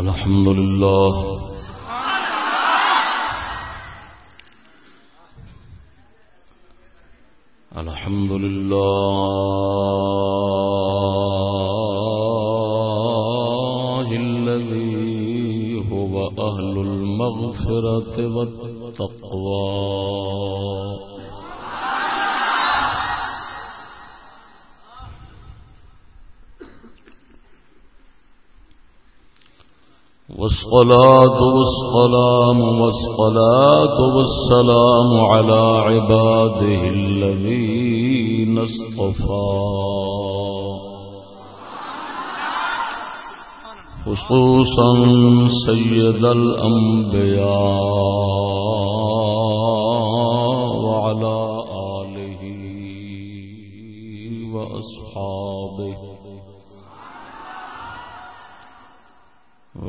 الحمد لله. الحمد لله الذي هو أهل المغفرة والتقوى. والصلاة والسلام والصلاة والسلام على عباده الذين اصطفى. خصوصا سيد الأنبياء وعلى آله وأصحابه.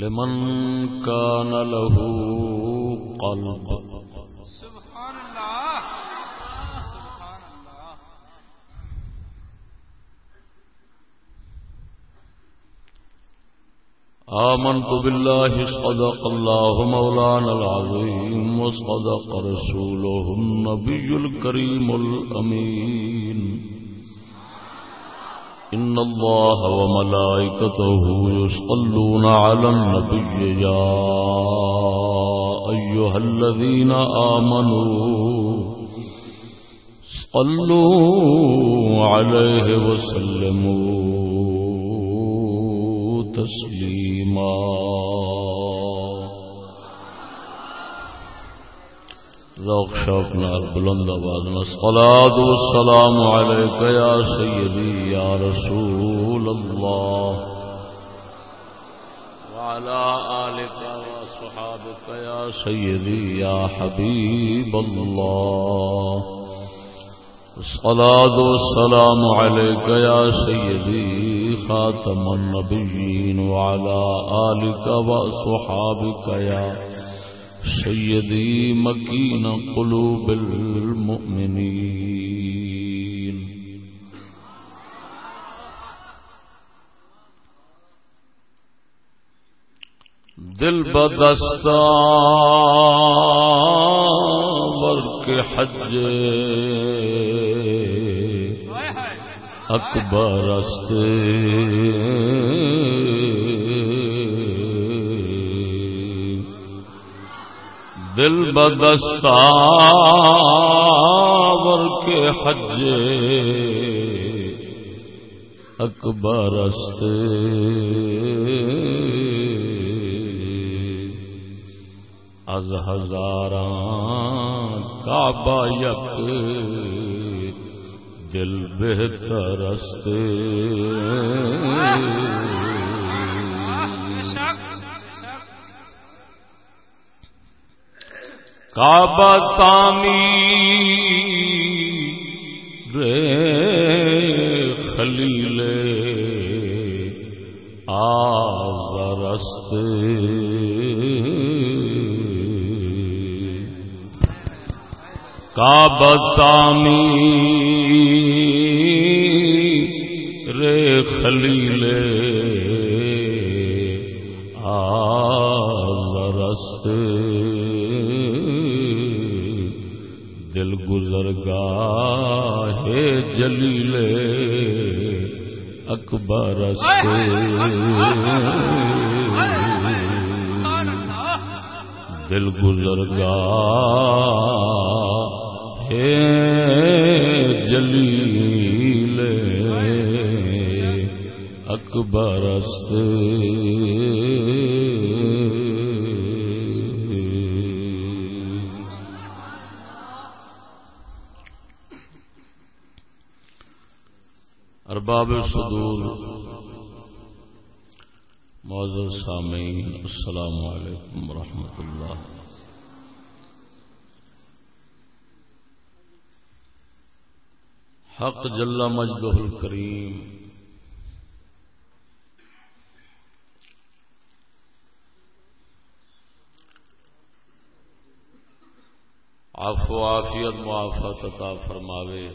لمن كان له قلب. سبحان الله سبحان الله آمنت بالله صدق الله مولانا العظيم وصدق رسوله النبي الكريم الأمين. إن الله وملائكته يصلون على النبي يا أيها الذين آمنوا صلوا عليه وسلموا تسليماً ذوق شوق نال بلند آواز الصلاة والسلام عليك يا سيدي يا رسول الله وعلى آلك وصحابك يا سيدي يا حبيب الله الصلاة والسلام عليك يا سيدي خاتم النبيين وعلى آلك وصحابك يا سيدي مكين قلوب المؤمنين. دل بدستا ورک حج. اکبر دل بدستا ور کے حج اکبر از ہزار کعبہ یک۔ دل بہتر کعبہ تعمیر خلیل آست کعبہ تعمیر خلیل دل گزر گا جلیل اکبرست ارباب صدور حق جل مجدہ الکریم۔ عفو عافیت معافت عطا فرماوے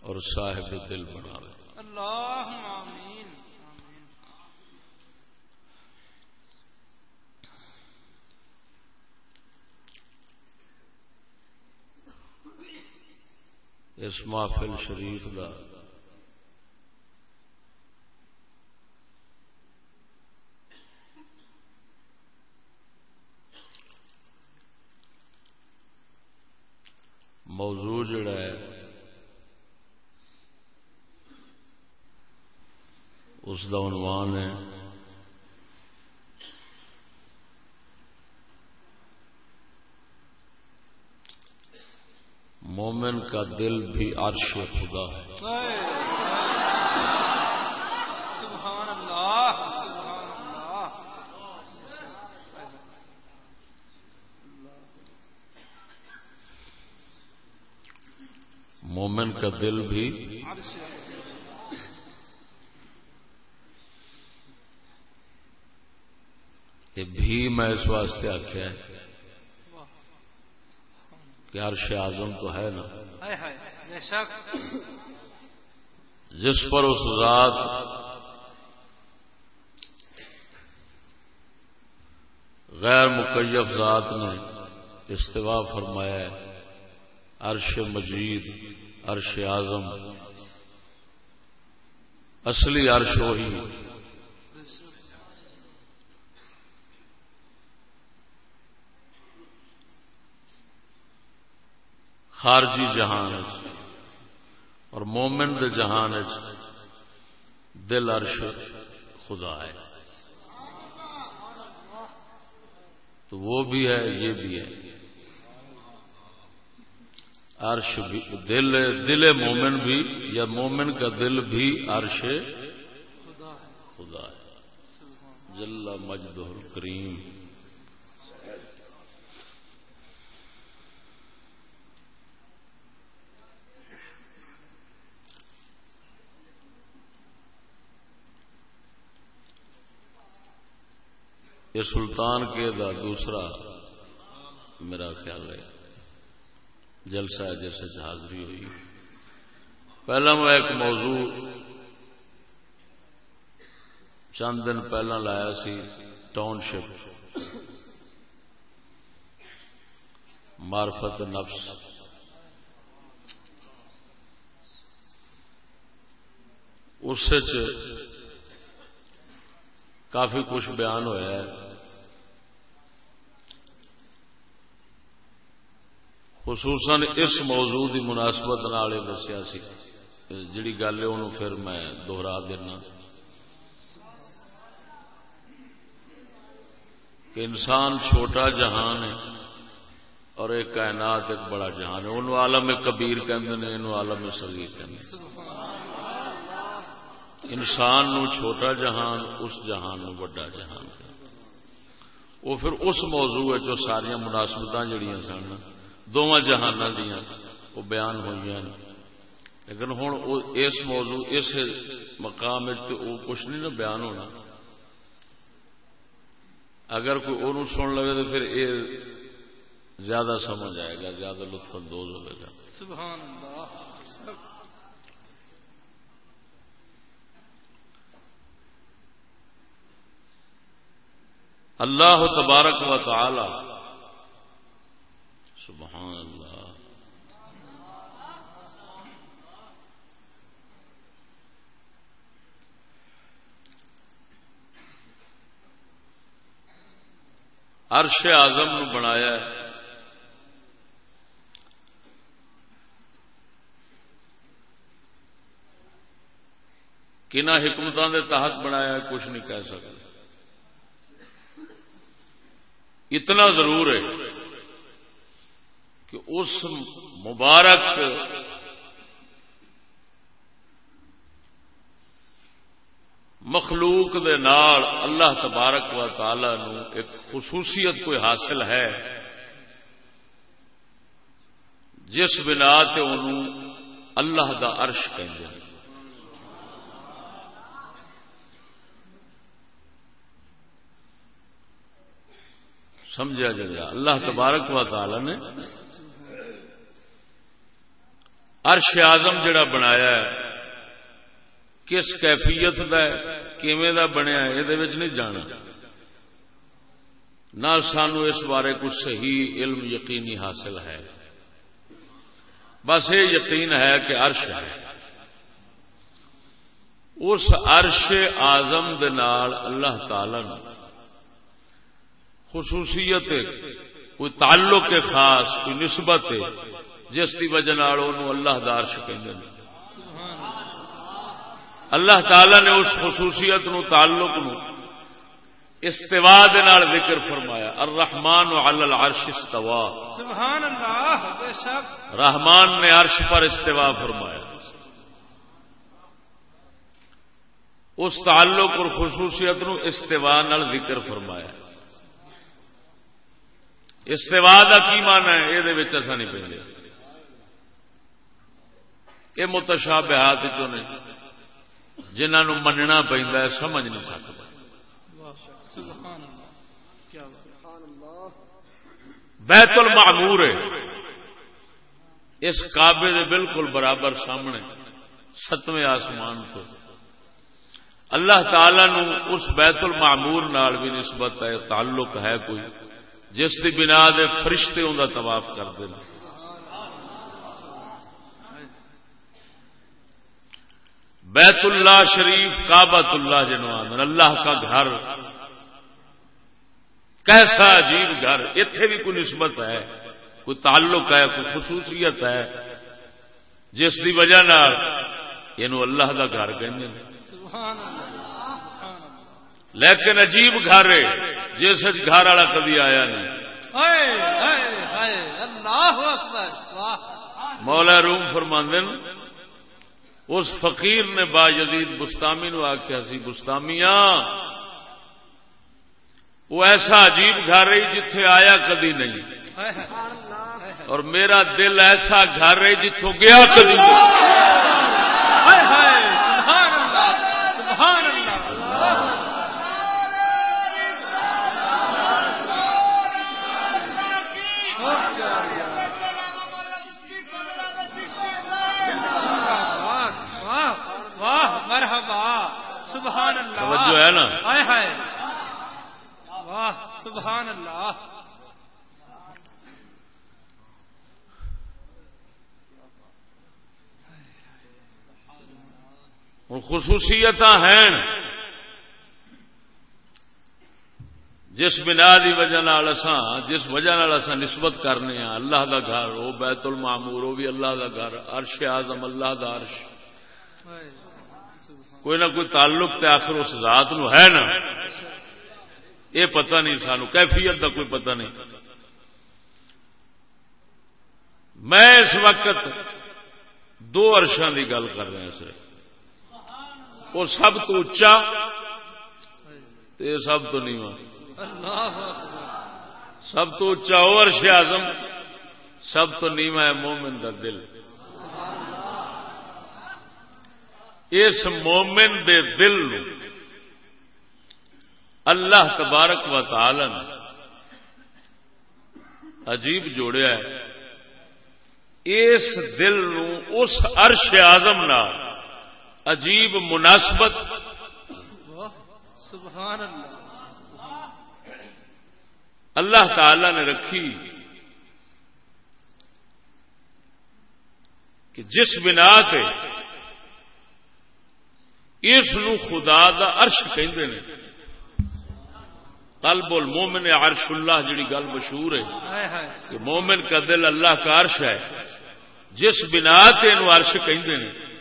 اور صاحب دل بناوے۔ اللہ آمین اس محفل شریف دا۔ موضوع جڑا ہے اس دا عنوان ہے۔ مومن کا دل بھی عرش خدا ہے۔ سبحان اللہ سبحان اللہ مومن کا دل بھی یہ بھی میں اس واسطے آخیا ہے۔ کہ عرش اعظم تو ہے نا۔ جس پر اس ذات غیر مکیف ذات نے استوا فرمایا ہے عرش مجید عرش اعظم اصلی عرش وہی خارجی جہان ہے۔ اور مومن دے جہان دل عرش خدا ہے۔ تو وہ بھی ہے، یہ بھی ہے۔ عرش بھی، دل دل مومن بھی یا مومن کا دل بھی عرش خدا ہے۔ جل مجد الکریم۔ یہ سلطان کے دا دوسرا میرا خیال ہے۔ جلسہ ہے جیسے حاضری ہوئی۔ پہلا میں ایک موضوع چند دن پہلا لایا سی ٹاؤن شپ مارفت نفس۔ اس کافی کچھ بیان ہوا ہے۔ خصوصاً اس موضوع کی مناسبت نال یہ دسیا سی۔ جڑی گل ہے انہوں پھر میں دوہرا دینا۔ کہ انسان چھوٹا جہان ہے اور ایک کائنات ایک بڑا جہان ہے۔ انہوں عالم کبیر کہندے انہوں عالم صغیر کہندے انسان نو چھوٹا جہان، اس جہان نو بڑا جہان وہ پھر اس موضوع جو ساریا مناسبت جڑیاں سن۔ دونوں جہان دیا وہ بیان ہوئی ہیں لیکن ہوں اس موضوع اس مقام وہ کچھ نہیں نا بیان ہونا۔ اگر کوئی وہ سن لگے تو پھر یہ زیادہ سمجھ آئے گا زیادہ لطف اندوز ہوئے گا۔ سبحان اللہ اللہ تبارک و تعالی سبحان اللہ۔ عرش آزم نو بنایا ہے۔ کنہ حکمتوں دے تحت بنایا ہے، کچھ نہیں کہہ سکتے اتنا ضرور ہے۔ کہ اس مبارک مخلوق دے نال اللہ تبارک و تعالی نو ایک خصوصیت کوئی حاصل ہے، جس بنا تے انہوں اللہ دا عرش کہیں سمجھا جائے اللہ تبارک و تعالی نے عرش آزم جڑا بنایا ہے، کس کیفیت دا کیویں دا بنیا یہ نہیں جانا۔ نہ سانو اس بارے کچھ صحیح علم یقینی حاصل ہے۔ بس یہ یقین ہے کہ عرش ہے۔ اس عرش آزم دال اللہ تعالی نے خصوصیت کوئی تعلق خاص، کوئی نسبت ہے۔ جس کی وجہ اللہ دارش کہ اللہ تعالی نے اس خصوصیت نو تعلق نو استوا ذکر فرمایا۔ الرحمن علی العرش استوا۔ سبحان اللہ بے شک۔ رحمان نے عرش پر استوا فرمایا۔ اس تعلق اور خصوصیت نو استوا نال ذکر فرمایا۔ استوا کا کی مان ہے؟ یہ نہیں پہ یہ متشابہات چو نے جنہوں مننا پہ سمجھ نہیں سکتا۔ بیت المعمور ہے۔ اس کعبے دے بالکل برابر سامنے، ستویں آسمان تو۔ اللہ تعالی نو اس بیت المعمور نال بھی نسبت ہے، تعلق ہے کوئی، جس کی بنا دے فرشتے ان کا طواف کرتے ہیں بیت اللہ شریف کابت اللہ جنوان اللہ کا گھر۔ کیسا عجیب گھر۔ اتے بھی کوئی نسبت ہے کوئی تعلق ہے کوئی خصوصیت ہے۔ جس کی وجہ یہ اللہ کا گھر کہ لیکن عجیب گھر ہے جس گھر والا کبھی آیا نہیں۔ مولا روم فرماندن اس فقیر نے با جدید بستامی نو آخیا سی بستامیا وہ ایسا عجیب گھر رہی جتھے آیا کدی نہیں۔ اور میرا دل ایسا گھر رہی جتوں گیا کدی سبحان اللہ توجہ ہے نا؟ ہائے ہائے۔ واہ سبحان اللہ خصوصیت ہیں۔ جس بنا کی وجہ جس وجہ نسبت کرنے ہیں اللہ دا گھر وہ بیت المامور وہ بھی اللہ دا گھر عرش آزم اللہ دا عرش۔ کوئی نہ کوئی تعلق تے آخر اس ذات نو ہے نا۔ یہ پتہ نہیں سانو، کیفیت کا کوئی پتہ نہیں۔ میں اس وقت دو ارشان کی گل کر رہا سر وہ سب تو اچا سب تو نیواں۔ سب تو اچا وہ ارش آزم سب تو نیواں ہے مومن کا دل۔ اس مومن دے دل نو اللہ تبارک و تعالی نے عجیب جوڑیا ہے۔ اس دل نو اس عرش آزم نہ عجیب مناسبت سبحان اللہ اللہ تعالی نے رکھی کہ جس بنا سے اس خدا دا عرش کہندے نے۔ قلب المومن عرش اللہ جڑی گل مشہور ہے۔ کہ مومن کا دل اللہ کا عرش ہے۔ جس بنا عرش کہندے نے۔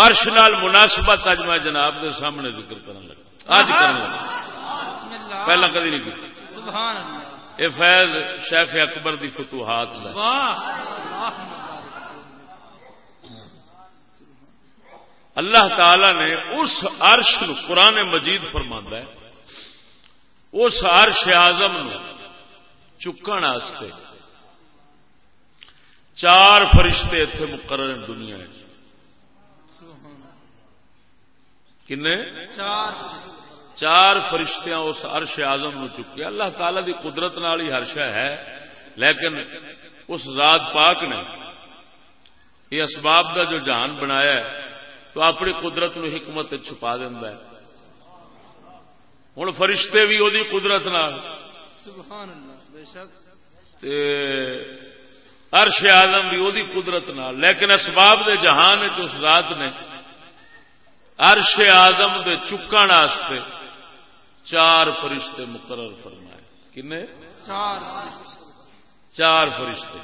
عرش نال مناسبت اج میں جناب دے سامنے ذکر کرن لگا۔ اج کرن لگا۔ پہلا کدی نہیں کی سبحان اللہ۔ یہ فیض شیخ اکبر دی فتوحات دا۔ واہ۔ اللہ تعالی نے اس عرش نو قرآن مجید فرماندا ہے اس عرش آزم نو چکن واسطے چار فرشتے اتنے مقرر ہیں دنیا کنے؟ چار۔ چار فرشتیاں اس عرش آزم نو چکے۔ اللہ تعالی دی قدرت نال ہی ہر شے ہے لیکن اس ذات پاک نے یہ اسباب دا جو جہان بنایا ہے تو اپنی قدرت نو حکمت چھپا دینا ہوں فرشتے بھی وہی قدرت نال۔ سبحان اللہ بے شک۔ تے عرش آزم بھی وہی قدرت نال۔ لیکن اسباب دے جہان اس ذات نے عرش آزم دے چکن واسطے چار فرشتے مقرر فرمائے۔ کنے؟ چار چار فرشتے۔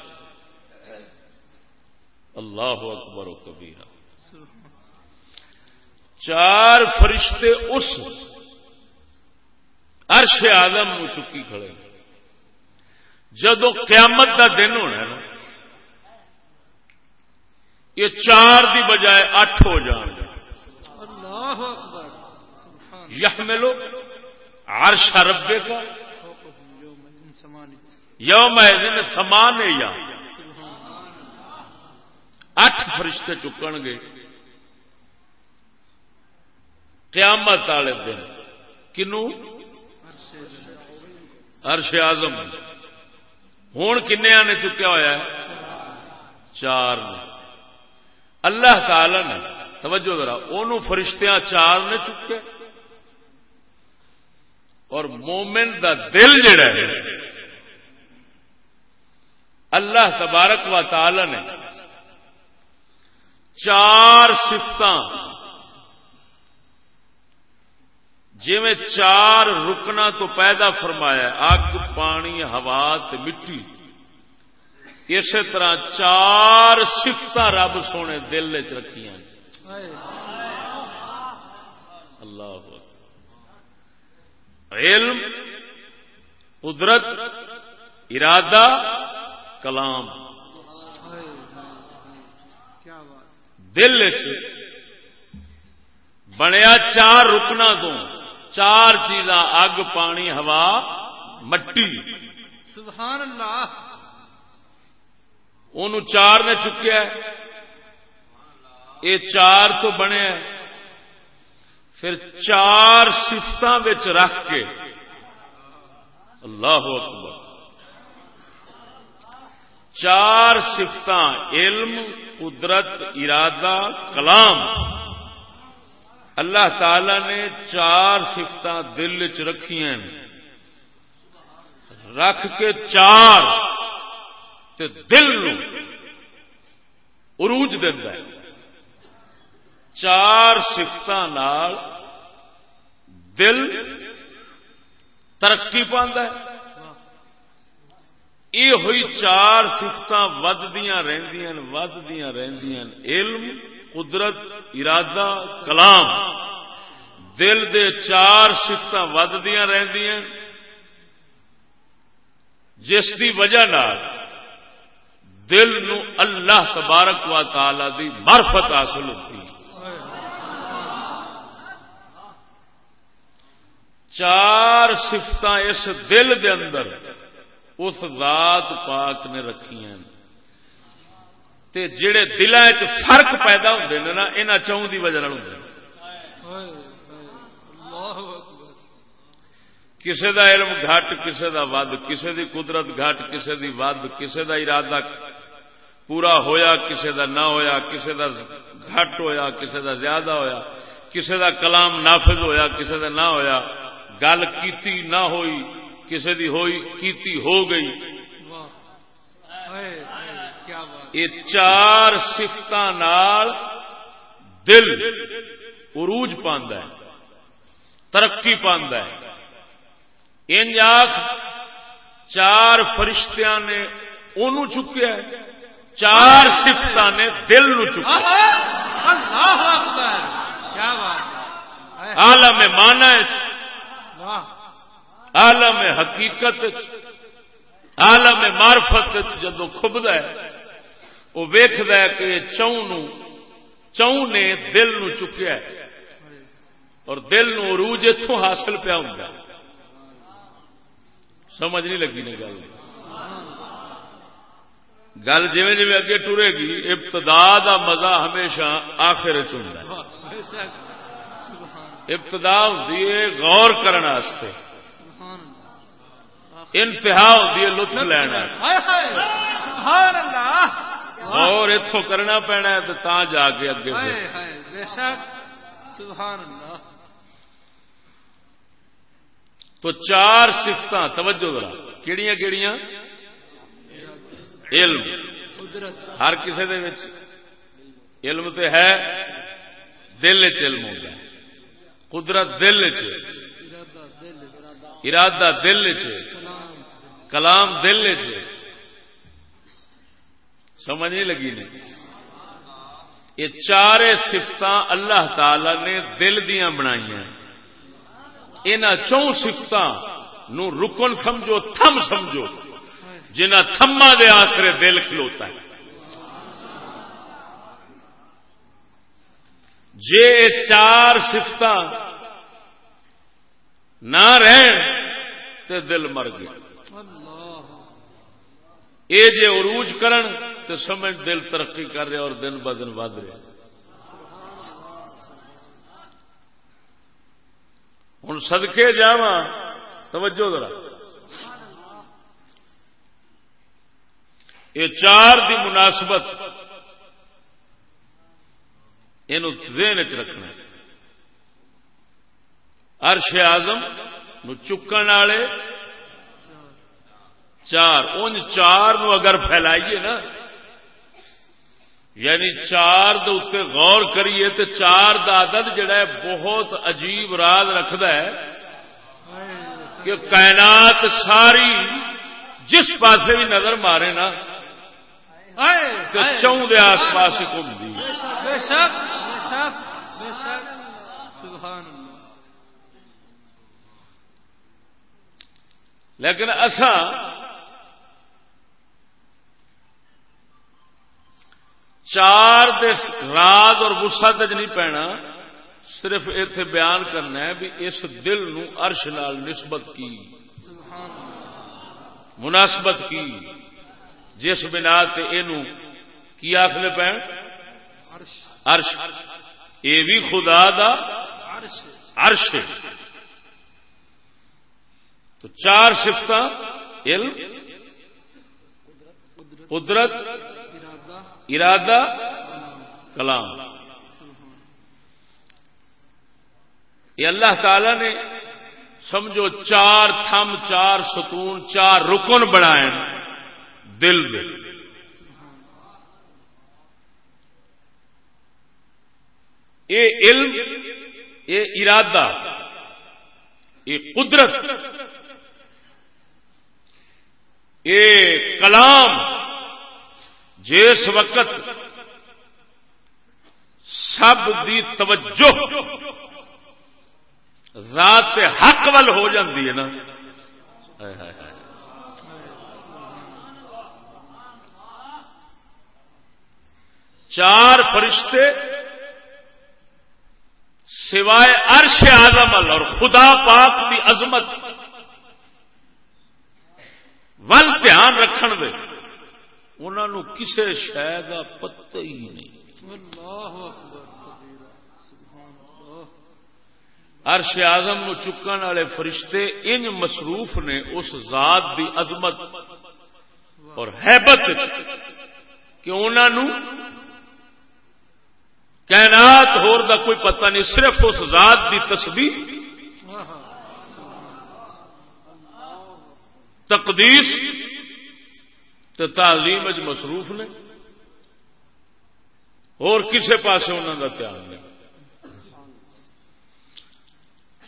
اللہ اکبر و کبیرہ۔ سبحان چار فرشتے اس عرش آدم چکی کھڑے جدو قیامت دا دن ہونا ہے نا یہ چار دی بجائے اٹھ ہو جان۔ گے یہ ملو عرش ربے کا یوم سمان یا سبحان اٹھ فرشتے چکن گے۔ قیامت والے دن۔ کنو؟ عرش آزم ہوں کنیا نے چکیا ہوا ہے؟ چار نے۔ اللہ تعالی نے، توجہ ذرا انہوں فرشتیاں چار نے چکے۔ اور مومن دا دل جڑا ہے، اللہ تبارک و تعالی نے چار سفت جی میں چار رکنا تو پیدا فرمایا، اگ، پانی، ہوا تے مٹی۔ اسی طرح چار سفت رب سونے دل چ رکھیاں۔ ہائے اللہ علم، قدرت، ارادہ، کلام۔ دل چ بنیا چار رکنا تو چار چیزاں اگ پانی ہوا مٹی۔ سبحان اللہ۔ ان چار نے چکیا ہے۔ یہ چار تو بنے پھر چار سفت رکھ کے۔ اللہ اکبر۔ چار سفت علم قدرت ارادہ کلام۔ اللہ تعالی نے چار سفت دل چ رکھی رکھ کے چار تے دل عروج دینا چار سفت دل ترقی پاندہ یہ ہوئی چار سفت وددیاں رہندیاں وددیاں رہندیاں۔ علم قدرت، ارادہ، کلام۔ دل دے چار سفت وددیاں رہندیاں۔ جس دی وجہ نال دل نو اللہ تبارک و تعالی دی معرفت حاصل ہوتی۔ ہے چار سفت اس دل دے اندر اس ذات پاک نے رکھی ہیں تے جڑے دلان چ فرق پیدا ہوندے نے نا، انہاں چوں دی وجہ نال ہوندے کسے دا علم گھٹ، کسے دا ود، کسے دی قدرت گھٹ، کسے دی ود، کسے دا ارادہ پورا ہویا، کسے دا نہ ہویا، کسے دا گھٹ ہویا، کسے دا زیادہ ہویا، کسے دا کلام نافذ ہویا، کسے دا نہ ہویا، گل کیتی نہ ہوئی، کسے دی ہوئی کیتی ہو گئی۔ کیا یہ چار سفت دل عروج پاندا ہے ترقی پاندا ہے۔ انج آخ چار فرشتیاں نے اونوں چکیا ہے چار سفت نے دل نو چکا اللہ اکبر کیا بات ہے۔ عالم مانا عالم حقیقت عالم معرفت جدو کھبد ہے وہ ویخد کہ چون چون نے دل نو چکیا ہے اور دل نو عروج اتوں حاصل پیا ہوں سمجھ نہیں لگی نے گل گل جی جی اگے ٹرے گی ابتدا دا مزہ ہمیشہ آخر چند ابتدا ہوتی ہے غور کرنے انتہا ہوتی ہے لطف لینا غور اتوں کرنا پینا ہے تو تا جا کے اگے ہائے پھر۔ ہائے بے شک۔ سبحان اللہ تو چار سفت توجہ ذرا۔ کیڑیاں کیڑیاں؟ علم۔ ہر کسی دے وچ علم تے ہے دل چ علم ہوتا ہے۔ قدرت دل چ ارادہ دل چ کلام دل چ سمجھ نہیں لگی نہیں یہ چار سفت اللہ تعالی نے دل دیا بنائی ان چون سفت نو رکن سمجھو، تھم سمجھو جنہ تھما دے آسرے دل کھلوتا ہے۔ جے چار سفت نہ رہن تے دل مر گیا۔ اللہ یہ جے عروج کرن تو سمجھ دل ترقی کر رہا اور دن ب دن ود رہا ہوں سدکے جا توجہ ذرا۔ یہ چار دی مناسبت یہ ذہن چ رکھنا۔ ارش آزم نو چکن والے چار ان چار نو اگر پھیلائیے نا یعنی چار دے اتنے غور کریے تو چار دا عدد جڑا ہے بہت عجیب راز رکھدا ہے کہ کائنات ساری جس پاسے بھی نظر مارے نا تو چون دے آس پاس گھومتی بے شک چار دے راز اور وسعت چ نہیں پینا، صرف ایتھے بیان کرنا ہے بھی اس دل نو عرش نال نسبت کی۔ مناسبت کی۔ جس بنا تے اینو کی آخر پین؟ عرش۔ یہ بھی خدا دا عرش تو چار سفت علم، قدرت ارادہ کلام۔ یہ اللہ تعالی نے سمجھو چار تھم، چار ستون چار رکن بنائے دل دے یہ علم، یہ ارادہ، یہ قدرت، یہ کلام۔ جس وقت سب دی توجہ ذات حق ول ہو جاتی ہے نا۔ چار فرشتے سوائے عرش آزم اور خدا پاک کی عظمت ول دھیان رکھن دے۔ انہوں کسے شہ کا پتہ ہی نہیں۔ اللہ عرش آزم نو چکن والے فرشتے ان مصروف نے اس ذات دی عظمت اور حیبت کہ انہوں کائنات ہور دا کوئی پتہ نہیں صرف اس ذات دی تسبیح۔ تقدیس تے تعظیم اج مصروف نے۔ اور کسے پاسے انہوں کا دھیان نہیں۔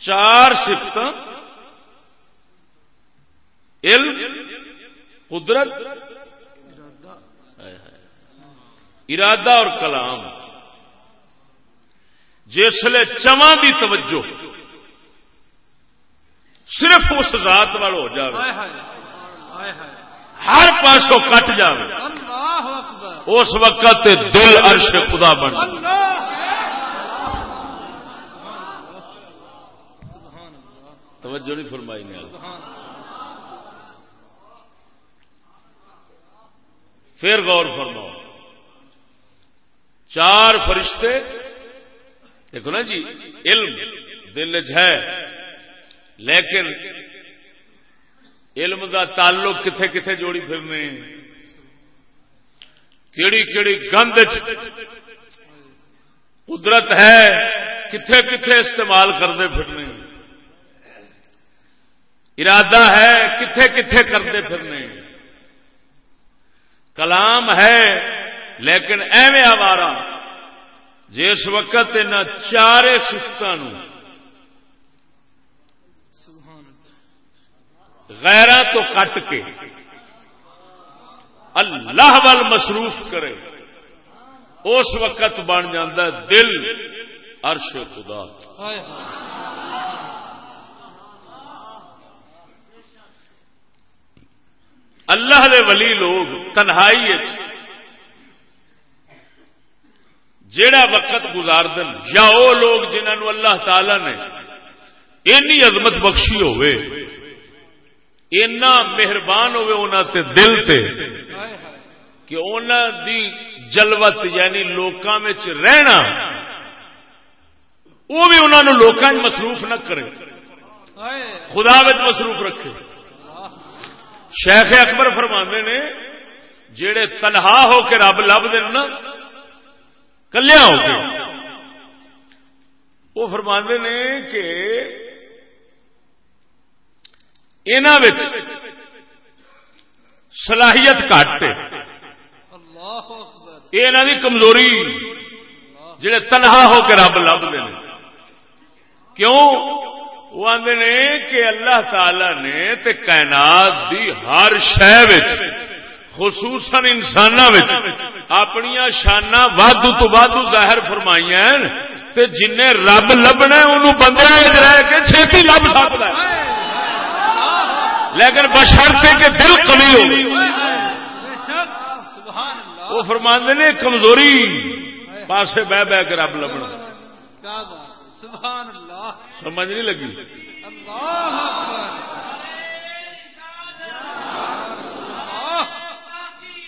چار سفت علم، قدرت۔ ارادہ ارادہ اور کلام۔ جسے چواں دی توجہ۔ صرف اس ذات وال ہو جائے ہر پاسوں کٹ جائے اس وقت دل عرش خدا بن توجہ نہیں فرمائی نے۔ پھر غور فرماؤ۔ چار فرشتے دیکھو نا جی علم دل ہے لیکن علم دا تعلق کتھے کتھے جوڑی پھرنے کیڑی کیڑی گند قدرت ہے، کتھے کتھے استعمال کرتے پھرنے ارادہ ہے، کتھے کتھے کرتے پھرنے کلام ہے، لیکن ایویں آوارا جس وقت ان چارے سفتوں سبحان اللہ غیرہ تو کٹ کے اللہ وال مصروف کرے۔ اس وقت بن جاتا ہے دل عرش خدا۔ اللہ دے ولی لوگ تنہائی وچ جیڑا وقت گزار دن یا وہ لوگ جنہوں اللہ تعالی نے اینی عظمت بخشی ہوئے۔ اینا مہربان ہوئے انہوں تے دل تے کہ انہوں دی جلوت یعنی لوکاں وچ رہنا وہ بھی انہوں نے لوکاں مصروف نہ کرے۔ خدا وچ مصروف رکھے۔ شیخ اکبر فرماندے نے جڑے تنہا ہو کے رب لب دن نا کلیا ہو کے۔ وہ فرماندے نے کہ انہوں صلاحیت اکبر۔ یہ انہوں کی کمزوری جڑے تنہا ہو کے رب لبتے ہیں کیوں؟ وہ آدھے نے کہ اللہ تعالی نے تے کائنات دی ہر شہ خصوصاً انسان اپنی شانہ وادو تو وادو ظاہر فرمائی تے جن رب لبنا انہوں بندے رہ کے چھتی لب سکتا ہے۔ لیکن بشرتے کہ دل کمی ہو۔ وہ فرماندے نے کمزوری پاسے بہ بہ کے رب لبنا۔ سمجھ نہیں لگی؟ اللہ اکبر یا رسول اللہ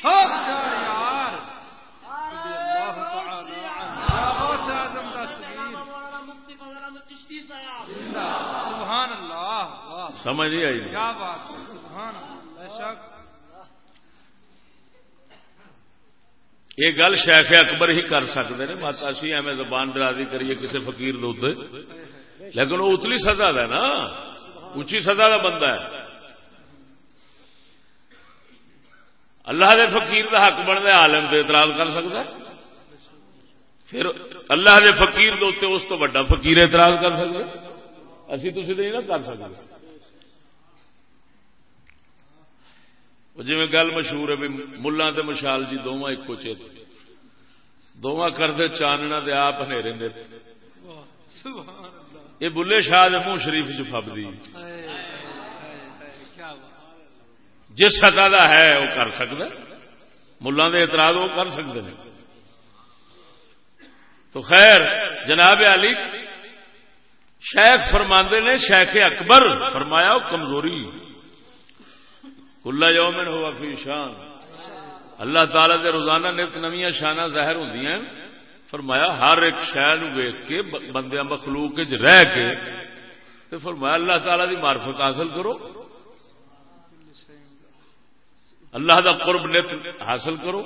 ہو جا یار رضی اللہ تعالی عنہ یا غوث اعظم دستگیر زندہ سبحان اللہ واہ سمجھ نہیں آئی کیا بات سبحان یہ گل شیخ اکبر ہی کر سکتے ہیں مت اسی ایویں زبان درازی کریے کسی فقیر دے لیکن وہ اتلی سزا ہے نا۔ اچھی سزا کا بندہ ہے۔ اللہ دے فقیر دا حق بنتا عالم تے اعتراض کر سکتا ہے۔ پھر اللہ دے فقیر دے اس تو بڑا فقیر اعتراض کر سکتے اسی تھی نہیں نا کر سکتے۔ جی گل مشہور ہے بھی ملا تے مشال جی دونوں ایکو چیت دونوں کرتے چاننا دے آپ ہنیرے دے یہ بلے شاہ دے منہ شریف ہائے کیا بات۔ جس سطح کا ہے وہ کر سکتا ملا دے اعتراض وہ کر سکتے ہیں تو خیر جناب علی شیخ فرماندے نے شیخ اکبر فرمایا وہ کمزوری۔ کلا یومن ہوا فی شان۔ اللہ تعالی دے روزانہ نت نویاں شانہ ظاہر ہوندی ہیں۔ فرمایا ہر ایک شہ ویخ کے بندے مخلوق رہ کے تے فرمایا اللہ تعالی دی معرفت حاصل کرو۔ اللہ دا قرب نت حاصل کرو۔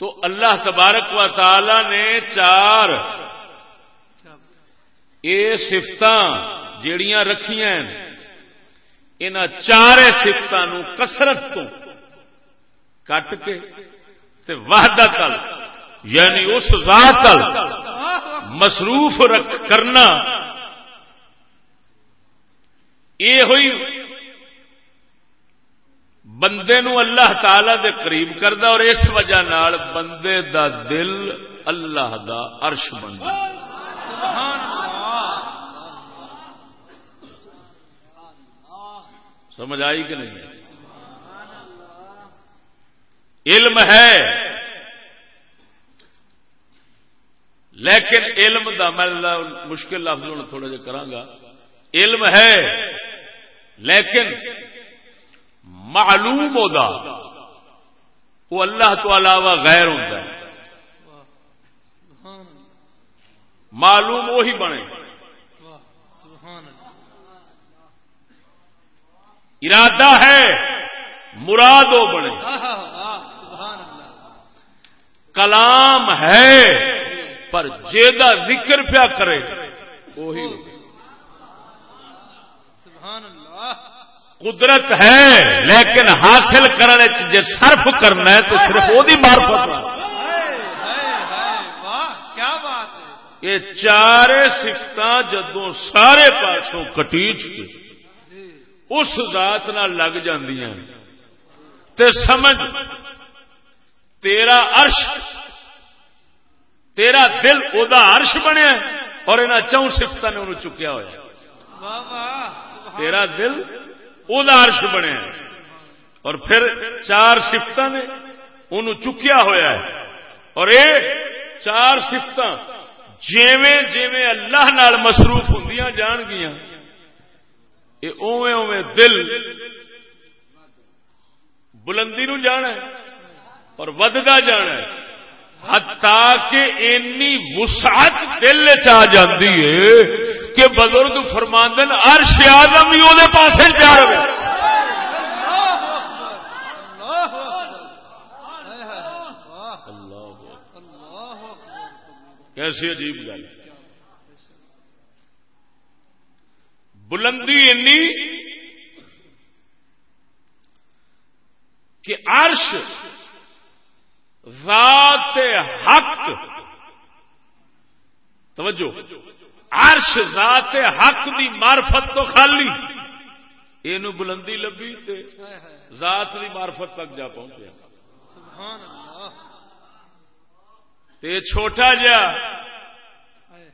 تو اللہ تبارک و تعالی نے چار یہ سفت جیڑیاں رکھیاں ان چار سفتوں کسرت تو کٹ کے تے وحدت یعنی اس ذات مصروف رکھ کرنا یہ ہوئی بندے نو اللہ تعالی دے قریب کردا اور اس وجہ نال بندے دا دل اللہ دا عرش بندا سبحان اللہ سمجھ آئی کہ نہیں؟ علم ہے۔ لیکن علم دا میں مشکل لفظ تھوڑا جا کرانگا علم ہے، لیکن معلوم ہوگا وہ اللہ تو علاوہ غیر ہوتا ہے معلوم وہی بنے واہ سبحان اللہ ارادہ ہے مراد وہ بنے کلام ہے پر جیدہ ذکر پیا کرے۔ وہی ہو قدرت ہے لیکن حاصل کرنے جے صرف کرنا ہے تو صرف وہی واہ کیا بات یہ چارے سفت جدو سارے پاسوں کٹیچ کے جی اس ذات نال لگ جاندیاں۔ تے سمجھ، تیرا عرش، تیرا دل ادا عرش بنیا اور انہاں چون سفتوں نے انہوں چکیا ہوا تیرا دل ادا عرش بنیا اور پھر چار سفت نے انہوں چکیا ہوا ہے۔ اور یہ چار سفت جیویں جیویں اللہ نال مصروف ہوں جان گیا یہ اوے اوے دل بلندی نو جانا ہے اور ودتا جانا ہے حتا کہ اینی وسعت دل چ جاندی ہے کہ بزرگ فرماندن، عرش آدم ہی وہ پاس جا رہے کیسی عجیب گل۔ ہے بلندی اینی کہ عرش ذات حق توجہ عرش ذات حق دی معرفت تو خالی۔ یہ بلندی لبی تے ذات دی معرفت تک جا پہنچیا۔ سبحان اللہ۔ تے چھوٹا جا ہائے،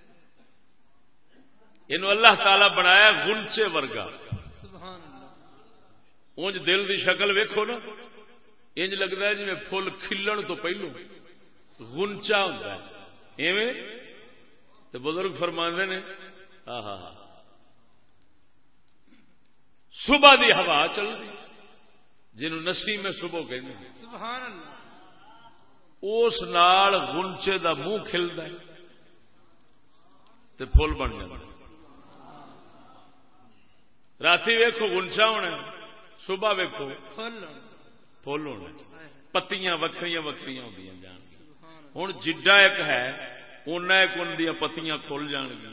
یہ اللہ تعالی بنایا گنچے ورگا۔ اونج دل دی شکل ویکھو نا۔ انج لگتا ہے جی فل کھلن تو پہلو۔ گنچا ہوتا ہے۔ ایویں۔ تو بزرگ فرماندے نے ہاں ہاں ہاں صبح دی ہوا چل رہی جنہوں نسیم صبح کہ اس نال گنچے دا منہ کھلتا ہے۔ تے فل بن جاتا رات ویکو گنچا ہونا صبح ویکو فل ہونا ہائے، پتیاں وکری وکری ہوں جان۔ ہوں جڈا ایک ہے اُنہ ایک ان دیا پتیاں کھل جان گیا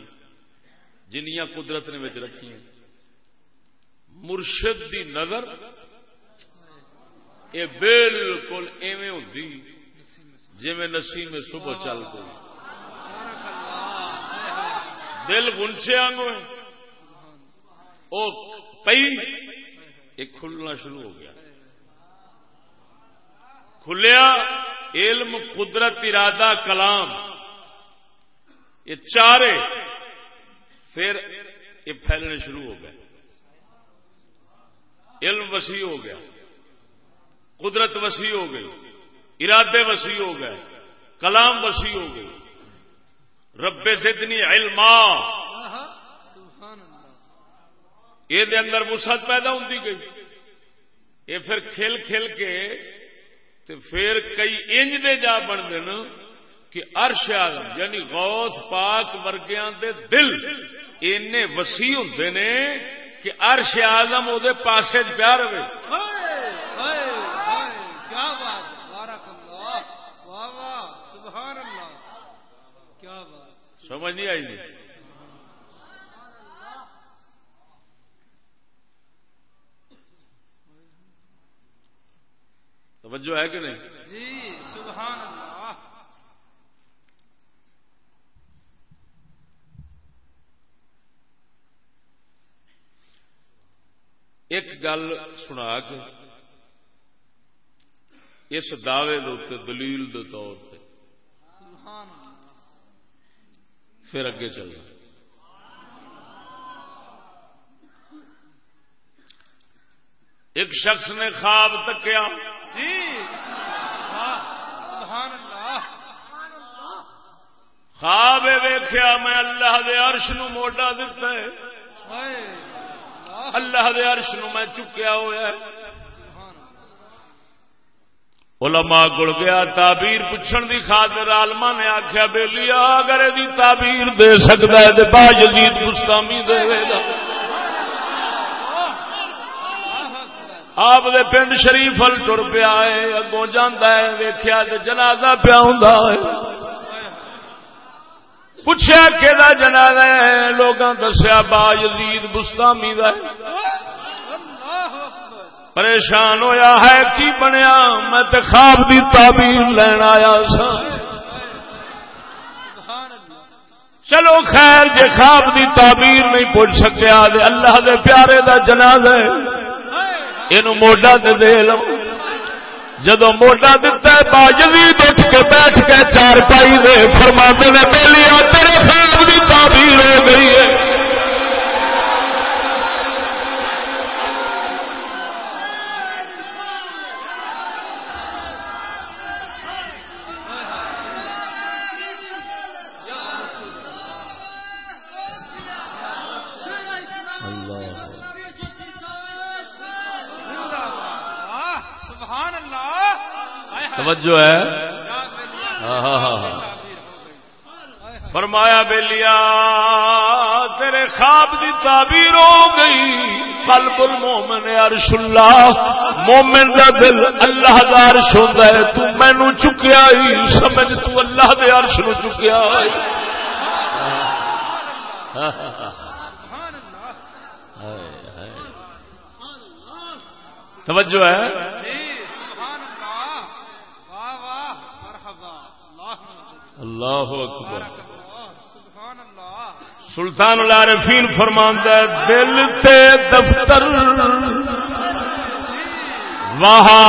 جنیاں قدرت نے وچ رکھی مرشد دی نظر یہ بالکل ایویں ہوتی جی نسیم صبح چل گئی۔ دل گنچے آنگو او پئی ایک کھلنا شروع ہو گیا۔ کھلیا، علم، قدرت، ارادہ، کلام، یہ چارے، پھر یہ پھیلنے شروع ہو گئے۔ علم وسیع ہو گیا، قدرت وسیع ہو گئی، ارادے وسیع ہو گئے، کلام وسیع ہو گئی۔ رب زدنی علما یہ دے اندر وسعت پیدا ہوتی گئی۔ یہ پھر کھل کھل کے تے پھر کئی انج دے جا بن دن کہ عرش آدم یعنی غوث پاک ورگیاں دے دل اینے وسیع ہوندے نے کہ عرش آدم او دے پاسے پیا رہے۔ سمجھ نہیں آئی نہیں توجہ ہے کہ نہیں؟ جی سبحان اللہ ایک گل سنا کے اس دعوے دلیل دے طور پہ پھر اگے چلنا۔ ایک شخص نے خواب تکیا۔ جی سبحان اللہ خواب ویخیا میں اللہ دے عرش نو موڈا دتا ہے۔ اللہ دے عرش نو میں چکیا ہوا ہے۔ علماء کول گیا، تعبیر پوچھن دی خاطر عالما نے آخیا بیلی اگر یہ تعبیر دے سکتا ہے تو با جدید گستامی دے گا آپ دے پنڈ شریف ال ٹر پیا ہے، اگوں جانا ہے ویخیا تو جنازہ پیا ہوں پوچھا کہ جنازہ ہے لوگوں دسیا با جدید گستامی دا ہے۔ پریشان ہویا ہے، کی بنیا؟ میں تے خواب دی تعبیر لین آیا سا چلو خیر، جے خواب دی تعبیر نہیں پوچھ سکیا اللہ دے پیارے دا جنازہ ہے۔ یہ موڈا دے دے لو جدو موڈا دتا ہے باجوی اٹھ کے بیٹھ کے چار پائی دے فرما نے پہلی تیرے خواب کی تعبیر ہو گئی ہے توجہ ہے۔ کیا بلیا ہاں ہاں ہاں ہاں۔ تعبیر ہو تیرے خواب دی تعبیر ہو گئی۔ قلب المومن عرش اللہ، مومن دا دل اللہ دا عرش ہوندا ہے۔ تو مینوں چکیا ہی، سمجھ تو اللہ دے عرش نو چکیا ہے سبحان اللہ توجہ ہے جی سبحان اللہ واہ واہ مرحبا اللہ اکبر. اللہ اللہ سلطان العارفین فرماندا ہے، دل تے دفتر وہاں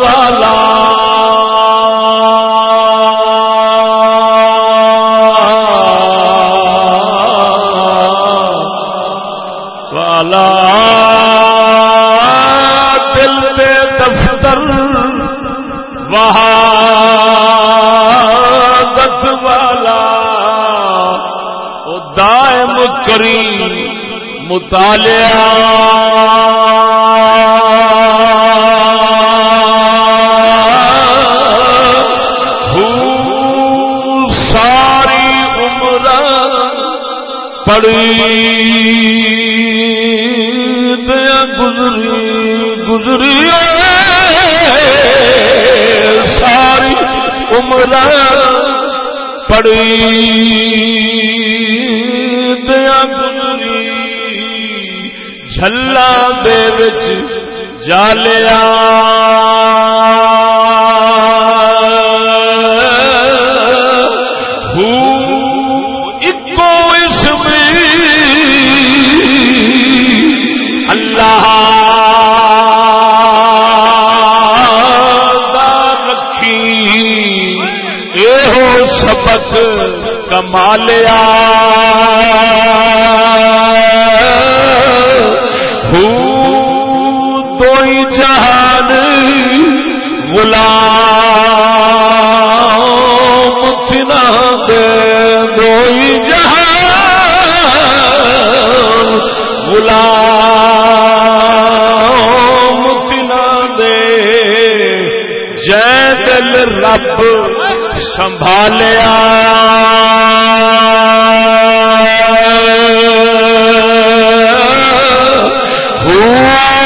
والا والا دل تے دفتر وہاں والا وہ دائم کری مطالعہ ساری عمر پڑی جملہ پڑی۔ دیا گزری جھلا دے وچ جالیا کمالیا ہو دوئی جہان غلام تھنا دے دوئی جہان غلام تھنا دے۔ جے دل رب سنبھالیا۔ ہوا۔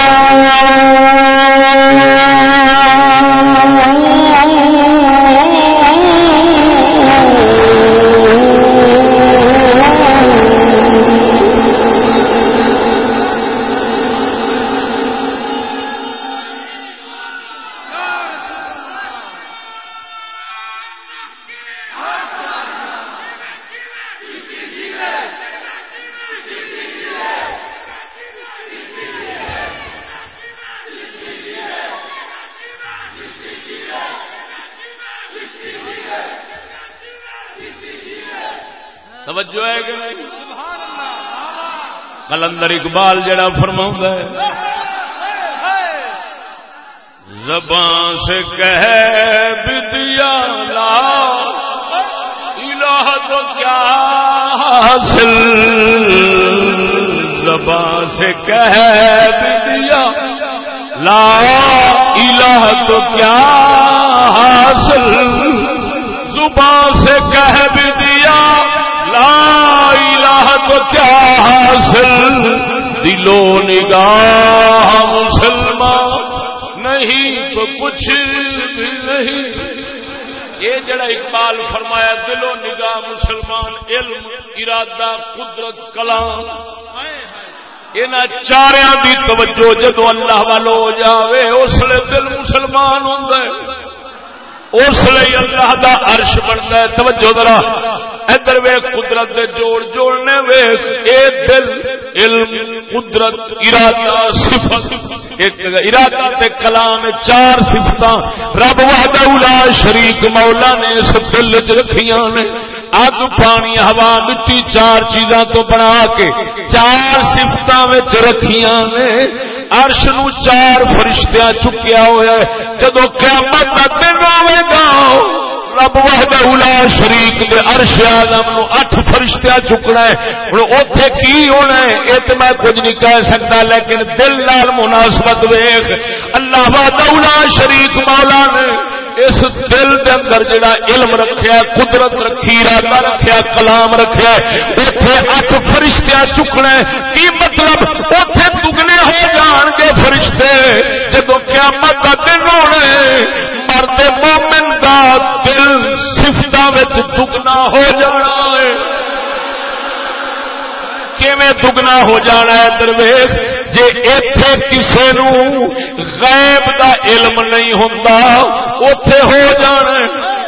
کلندر اقبال جڑا فرما ہے۔ زبان سے کہہ بھی لا، الہ تو کیا حاصل؟ زبان سے کہہ بھی لا، الہ تو کیا حاصل؟ زبان سے کہہ بھی دیا لا کیا حاصل دلو نگاہ مسلمان، نہیں تو کچھ بھی نہیں۔ یہ جڑا اقبال فرمایا دلو نگاہ مسلمان، علم، ارادہ، قدرت، کلام۔ ان چار دی توجہ جدو اللہ والو ہو جاوے، اس لیے دل مسلمان ہوں اس لیے اللہ دا عرش بنتا ہے. توجہ ذرا. ادھر وے قدرت دے جوڑ جوڑنے وے اے دل علم، قدرت، ارادہ، صفت. ایک ارادہ تے کلام، چار صفتاں. رب وحدہ لا شریک مولا نے اس دل وچ رکھیاں نے. اگ پانی، ہوا، مٹی، چار چیزاں تو بنا کے چار سفتوں رکھیاں نے. عرش نو چار فرشتیاں چکیا ہوا ہے جدو قیامت کا دن آئے گا، رب وحدہ اولا شریک دے عرش آدم نو اٹھ فرشتیاں چکنا ہے۔ ہوں اوتھے کی ہونا ہے؟ یہ تو میں کچھ نہیں کہہ سکتا، لیکن دل نال مناسبت ویخ اللہ وحدہ اولا شریک مولا نے اس دل دے اندر جڑا علم رکھیا قدرت رکھی، ارادہ رکھیا کلام رکھیا اتے اٹھ فرشتیاں چکنا ہے۔ کی مطلب؟ اتے دگنے ہو جان گے فرشتے، جدو قیامت کا دن ہونے، مرد مومن کا دل سفت دگنا ہو جانا ہے۔ کیویں دگنا ہو جانا ہے درویش؟ جی اتے کسی غیب دا علم نہیں ہوں اتے ہو جانا ہے۔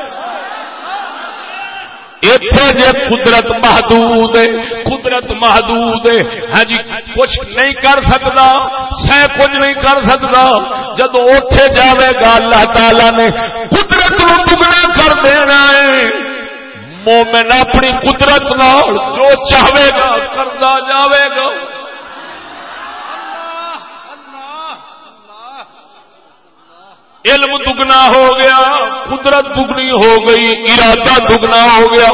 اتے جی قدرت محدود ہے، قدرت محدود ہے۔ ہاں جی کچھ نہیں کر سکتا، سہ کچھ نہیں کر سکتا۔ جب اتے جاوے گا، اللہ تعالی نے قدرت نو دگنا کر دینا ہے۔ مومن اپنی قدرت نال جو چاہے گا کرتا جاوے گا۔ علم دگنا ہو گیا، قدرت دگنی ہو گئی، ارادہ دگنا ہو گیا۔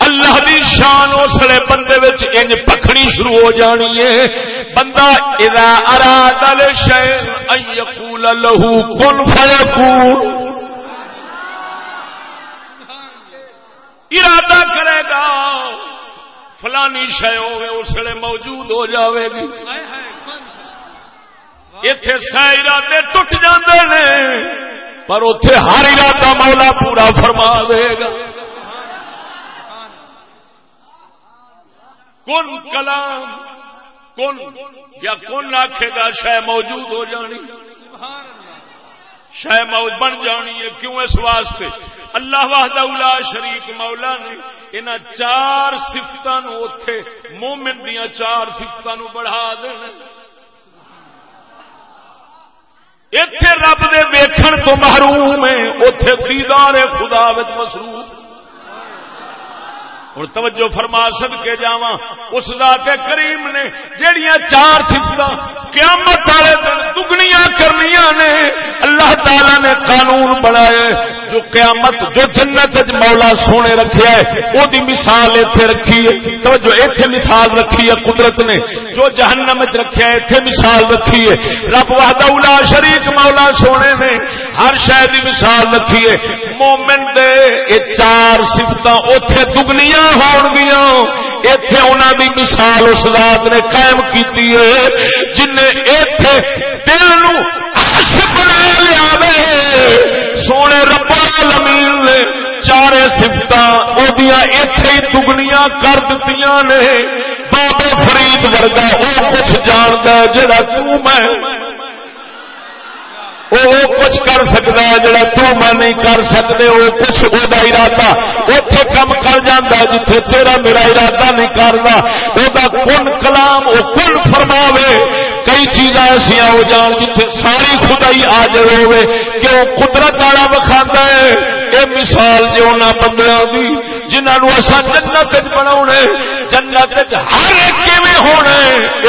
اللہ دی شان اسلے بندے انج پکھنی شروع ہو جانی ہے۔ بندہ اذا اراد الشيء ان يقول له كن فيكون ارادہ کرے گا، فلانی شے ہوے اسلے موجود ہو جاوے گی۔ اتے سہ ارادے ٹوٹ جاندے نے پر اتے ہر ارادہ مولا پورا فرما دے گا کن کلام کن یا کن آخے گا شہ موجود ہو جانی شہ موج بن جانی ہے کیوں اس واسطے اللہ واہدہ الا شریف مولا نے ان چار سفتوں اتے مومن دیا چار سفتوں بڑھا دینا اتے رب دے ویکھن تو محروم ہے اتے دیدار خدا وچ مصروف۔ ہوں توجہ فرما سد کے جا اس ذات کریم نے جہیا چار سفت قیامت والے دن دگنیاں کرنیاں نے، اللہ تعالی نے قانون بنایا جو قیامت جو جنت مولا سونے رکھیا ہے وہ دی مثال اتنے رکھی ہے۔ توجہ اتنے مثال رکھی ہے قدرت نے۔ جو جہنم وچ رکھیا ہے اتنے مثال رکھی ہے۔ رب وحدہ الا شریک مولا سونے نے ہر شہ کی مثال رکھی ہے۔ مومن دے یہ چار سفت اتے دگنیاں ہون گیا اتے انہوں دی مثال اس رات نے قائم کی جن اتے دل نو عاشق بنا لیا سونے ربا لمیل نے چار سفت اتے ہی دگنیاں کر دیتی نے۔ بابا فرید ورگا وہ کچھ جانتا ہے جڑا تو میں وہ کچھ کر سکتا ہے جڑا تو میں نہیں کر سکتے وہ کچھ وہ ارادہ اتے کم کر جانا جتھے تیرا میرا ارادہ نہیں کرنا۔ وہ کن کلام وہ کن فرماوے۔ کئی چیزاں ایسا ہو جان جتھے ساری خدائی آ جائے ہوئے، کہ وہ قدرت والا بکھا ہے۔ یہ مثال جی ان بندیاں دی جنہوں اصا جنت بنا جنت ہر ایک ہونا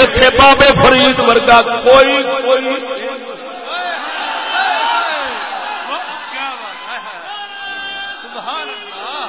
اتنے بابے فرید ورگا کوئی کوئی کیا بات ہے سبحان اللہ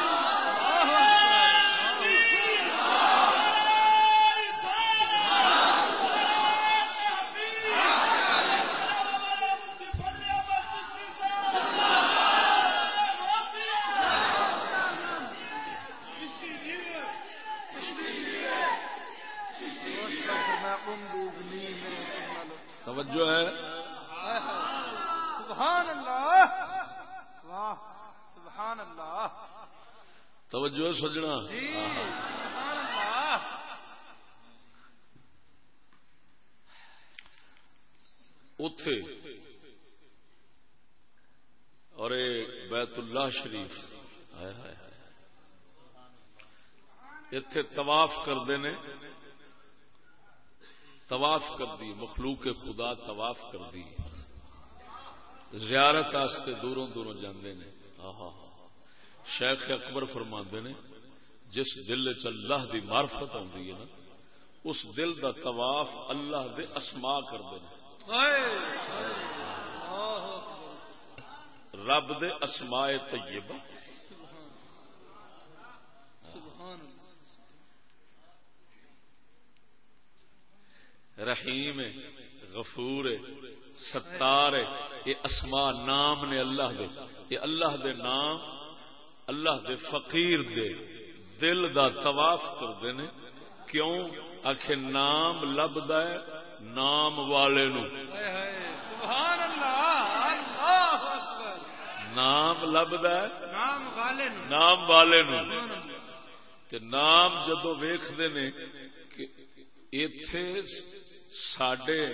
توجہ ہے سبحان اللہ واہ سبحان اللہ. توجہ سجنا. جی سبحان اللہ. اتے اور بیت اللہ شریف. اتے طواف کرتے نے. طواف کر دی مخلوق خدا طواف کر دی زیارت آستے دوروں دوروں جاندے نے. آہا. شیخ اکبر فرما نے، جس دل چ اللہ دی معرفت آتی ہے نا، اس دل دا طواف اللہ دے اسما کرتے ہیں رب دے اسماء طیبہ۔ رحیم ہے، غفور ہے، ستار ہے، یہ اسما نام نے اللہ دے۔ یہ اللہ دے نام اللہ دے فقیر دے دل دا طواف کرتے ہیں۔ کیوں؟ آخ نام لبدا ہے، نام والے نو۔ سبحان اللہ اللہ نام لبدا ہے، نام والے نو۔ نام والے نو تے نام جدو ویختے نے کہ اتے سڈے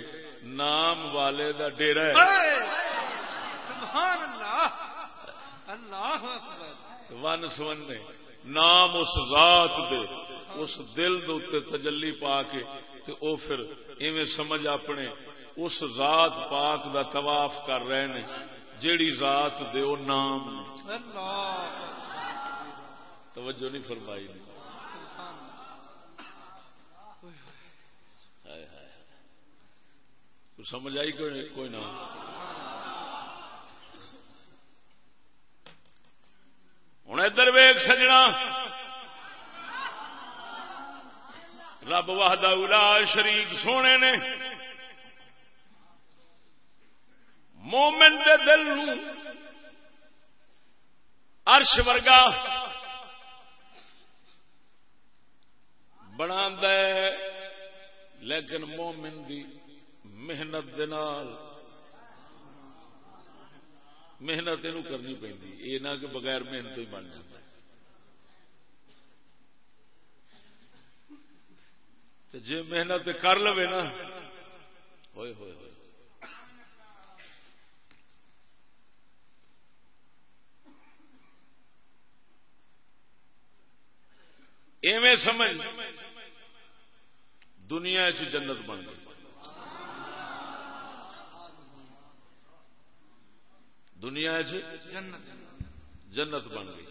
نام والے دا ڈیرا ہے۔ سبحان اللہ۔ اللہ اکبر۔ ون سون نے نام اس ذات دے، اس دل دے تجلی پا کے، تے او پھر ایویں سمجھ اپنے اس ذات پاک دا طواف کر رہے نے، جیڑی ذات دے او نام نے۔ توجہ نہیں فرمائی نے۔ سمجھ آئی کوئی کوئی نہ ہوں ادھر ویگ سجنا۔ رب وحدہ الا شریک سونے نے۔ مومن دے دل نو عرش ورگا بنا لیکن مومن دی محنت دے نال محنت یہ کرنی پی یہ نہ کہ بغیر محنت ہی بن جائے جی محنت کر لو نا۔ ہوئے ہوئے ہوئے۔ ایویں سمجھ۔ دنیا چ جنت بن گئی۔ دنیا چ جنت. جنت بن گئی۔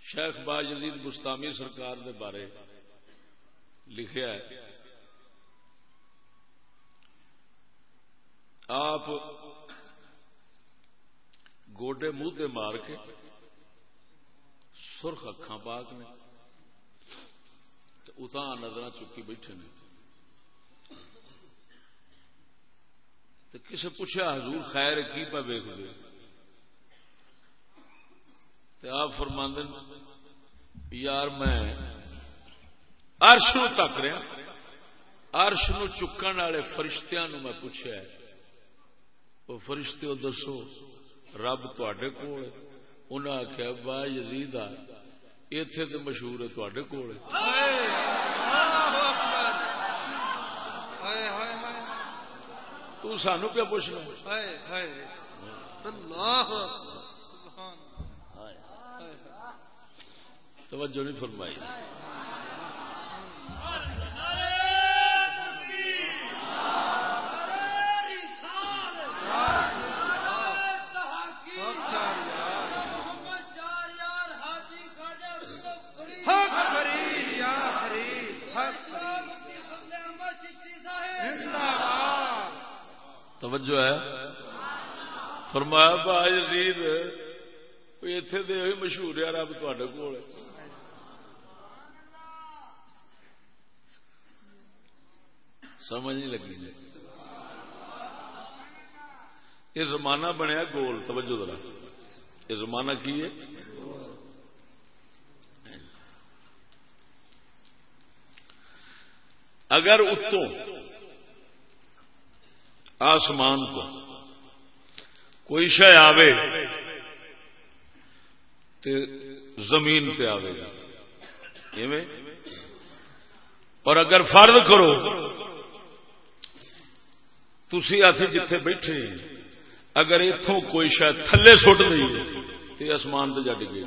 شیخ با یزید گستامی سرکار دے بارے لکھیا ہے۔ آپ گوڈے منہ تے مار کے سرخ اکھاں پاک نے اتاں نظر چکی بیٹھے نے۔ تو کسے پوچھا حضور خیر کی پہ ویک دے؟ تو آپ فرماند یار میں ارش نو تک رہا ارش نو چکن والے فرشتیاں نو میں پوچھا وہ فرشتے دسو، رب تے کول انہیں آخیا با یزید آ اتے تو مشہور ہے تے کول تو سانو پہ پوچھنا؟ اللہ۔ توجہ نہیں فرمائی۔ توجہ ہے؟ فرمایا باج رید اتے تو یہ مشہور ہے، رب تے کول سمجھ نہیں لگی جی۔ یہ زمانہ بنیا گول، توجہ ذرا۔ یہ زمانہ کی ہے؟ اگر اتوں آسمان کو۔ کوئی شہ آوے تو زمین پہ آئے گا اور اگر فرض کرو تھی آ جتھے بیٹھے اگر اتوں کوئی شاید تھلے سٹ دئی تو آسمان سے جا ڈگے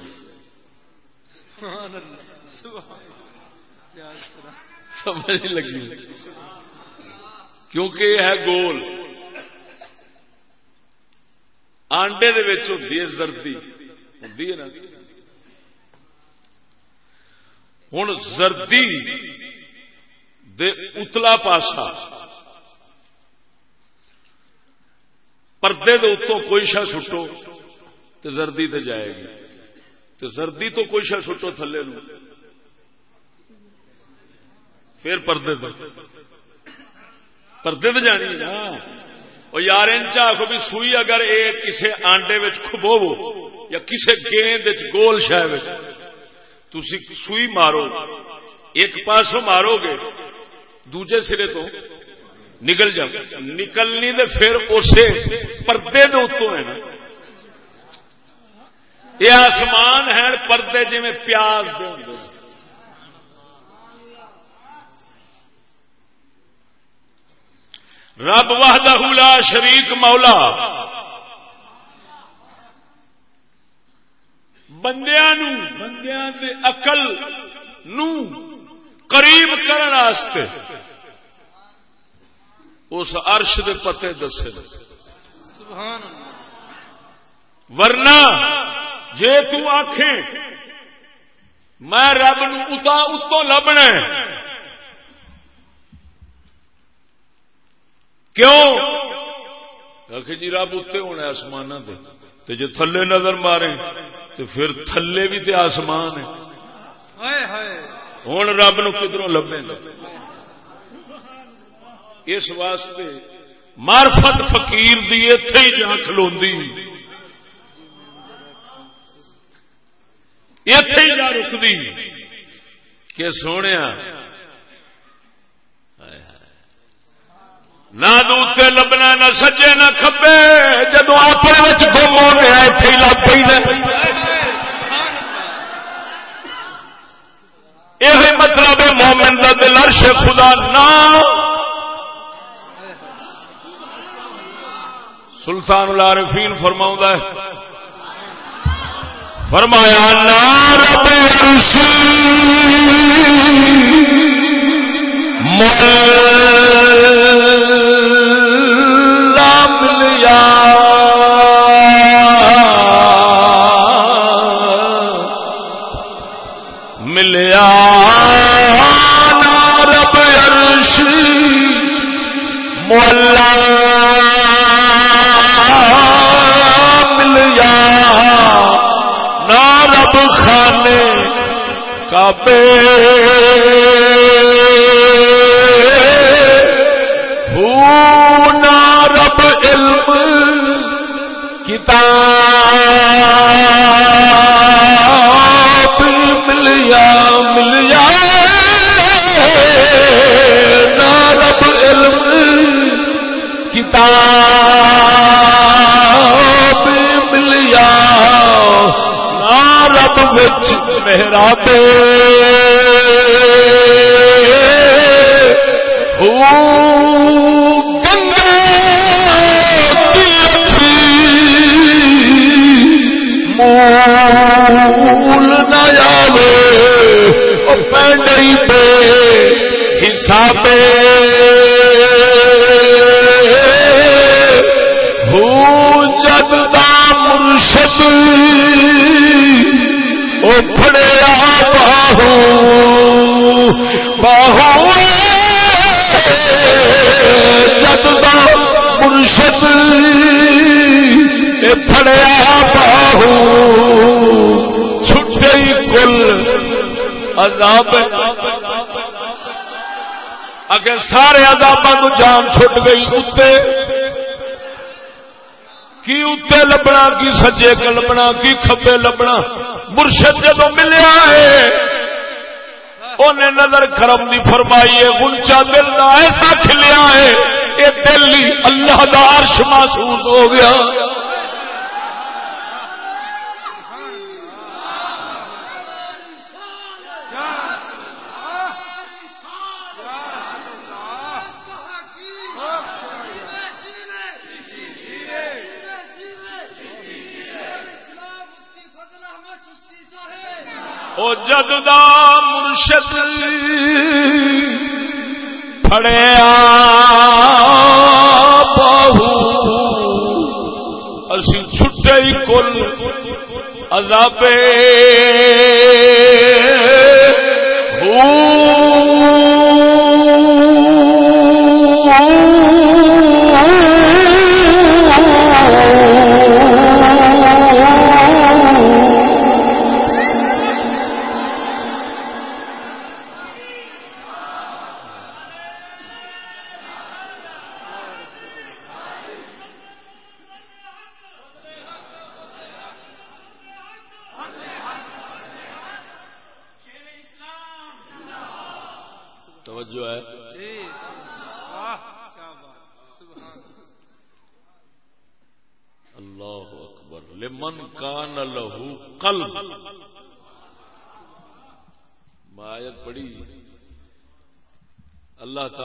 سمجھ لگی۔ کیونکہ یہ ہے گول۔ آنڈے ہوتی ہے زردی۔ ہوتی ہے نا؟ ہوں زردی دے اتلا پاسا پردے دے اتوں کوئی شا سٹو تو زردی تے جائے گی۔ تو زردی تو کوئی شا سٹو تھلے نو پھر پردے دے پردے تو جانی نا۔ وہ یار آخو بھی سوئی اگر یہ کسی آنڈے کھبو یا کسی گیند گول شہ تھی سوئی مارو، ایک پاسوں مارو گے، دوجے سرے تو نکل جاؤ۔ نکلنی تو پھر اسے پردے دے اتوں ہے نا۔ یہ آسمان ہے پردے جی پیاز دے رب وحدہ لا شریک مولا۔ بندیا بندیا اقل قریب کرنے اس عرش دے پتے دسے۔ ورنہ جے تو آخیں میں رب نو اتوں لبنا کیوں؟ جی رب اتنے ہونا آسمان دے جی تھلے نظر مارے تو پھر تھلے بھی تے آسمان ہے۔ ہوں رب نو کدھروں لبے اس واسطے مارفت فقیر دی اتے ہی جہاں کھلوندی۔ اتے ہی جا رکتی کہ سونے نہ دوتے لبنا، نہ سجے، نہ کبے جدو اپنے گم ہو گیا اتنے لگ پی یہ مطلب مومن کا دل، عرش خدا نہ سلطان العارفین فرماؤں ہے۔ فرمایا نار رب علم کتاب ملیا ملیا۔ رب علم کتاب ملیا۔ رب بچ میرا پے پینڈئی پہ حساب چھڑیا باہو، چھٹے کل عذاب اگر سارے عذاباں جان چھٹ گئی اتنے کی اتنے لبنا، کی سجے کا لبنا، کی کبے لبنا، مرشد جدو ملیا ہے انہیں نظر کرم دی فرمائی ہے گلچا دل کا ایسا کھلیا ہے یہ دل ہی اللہ دار شماسوس محسوس ہو گیا۔ جد دا مرشد پھڑیا بہو اسی چھٹے ہی کل عذابے توجہ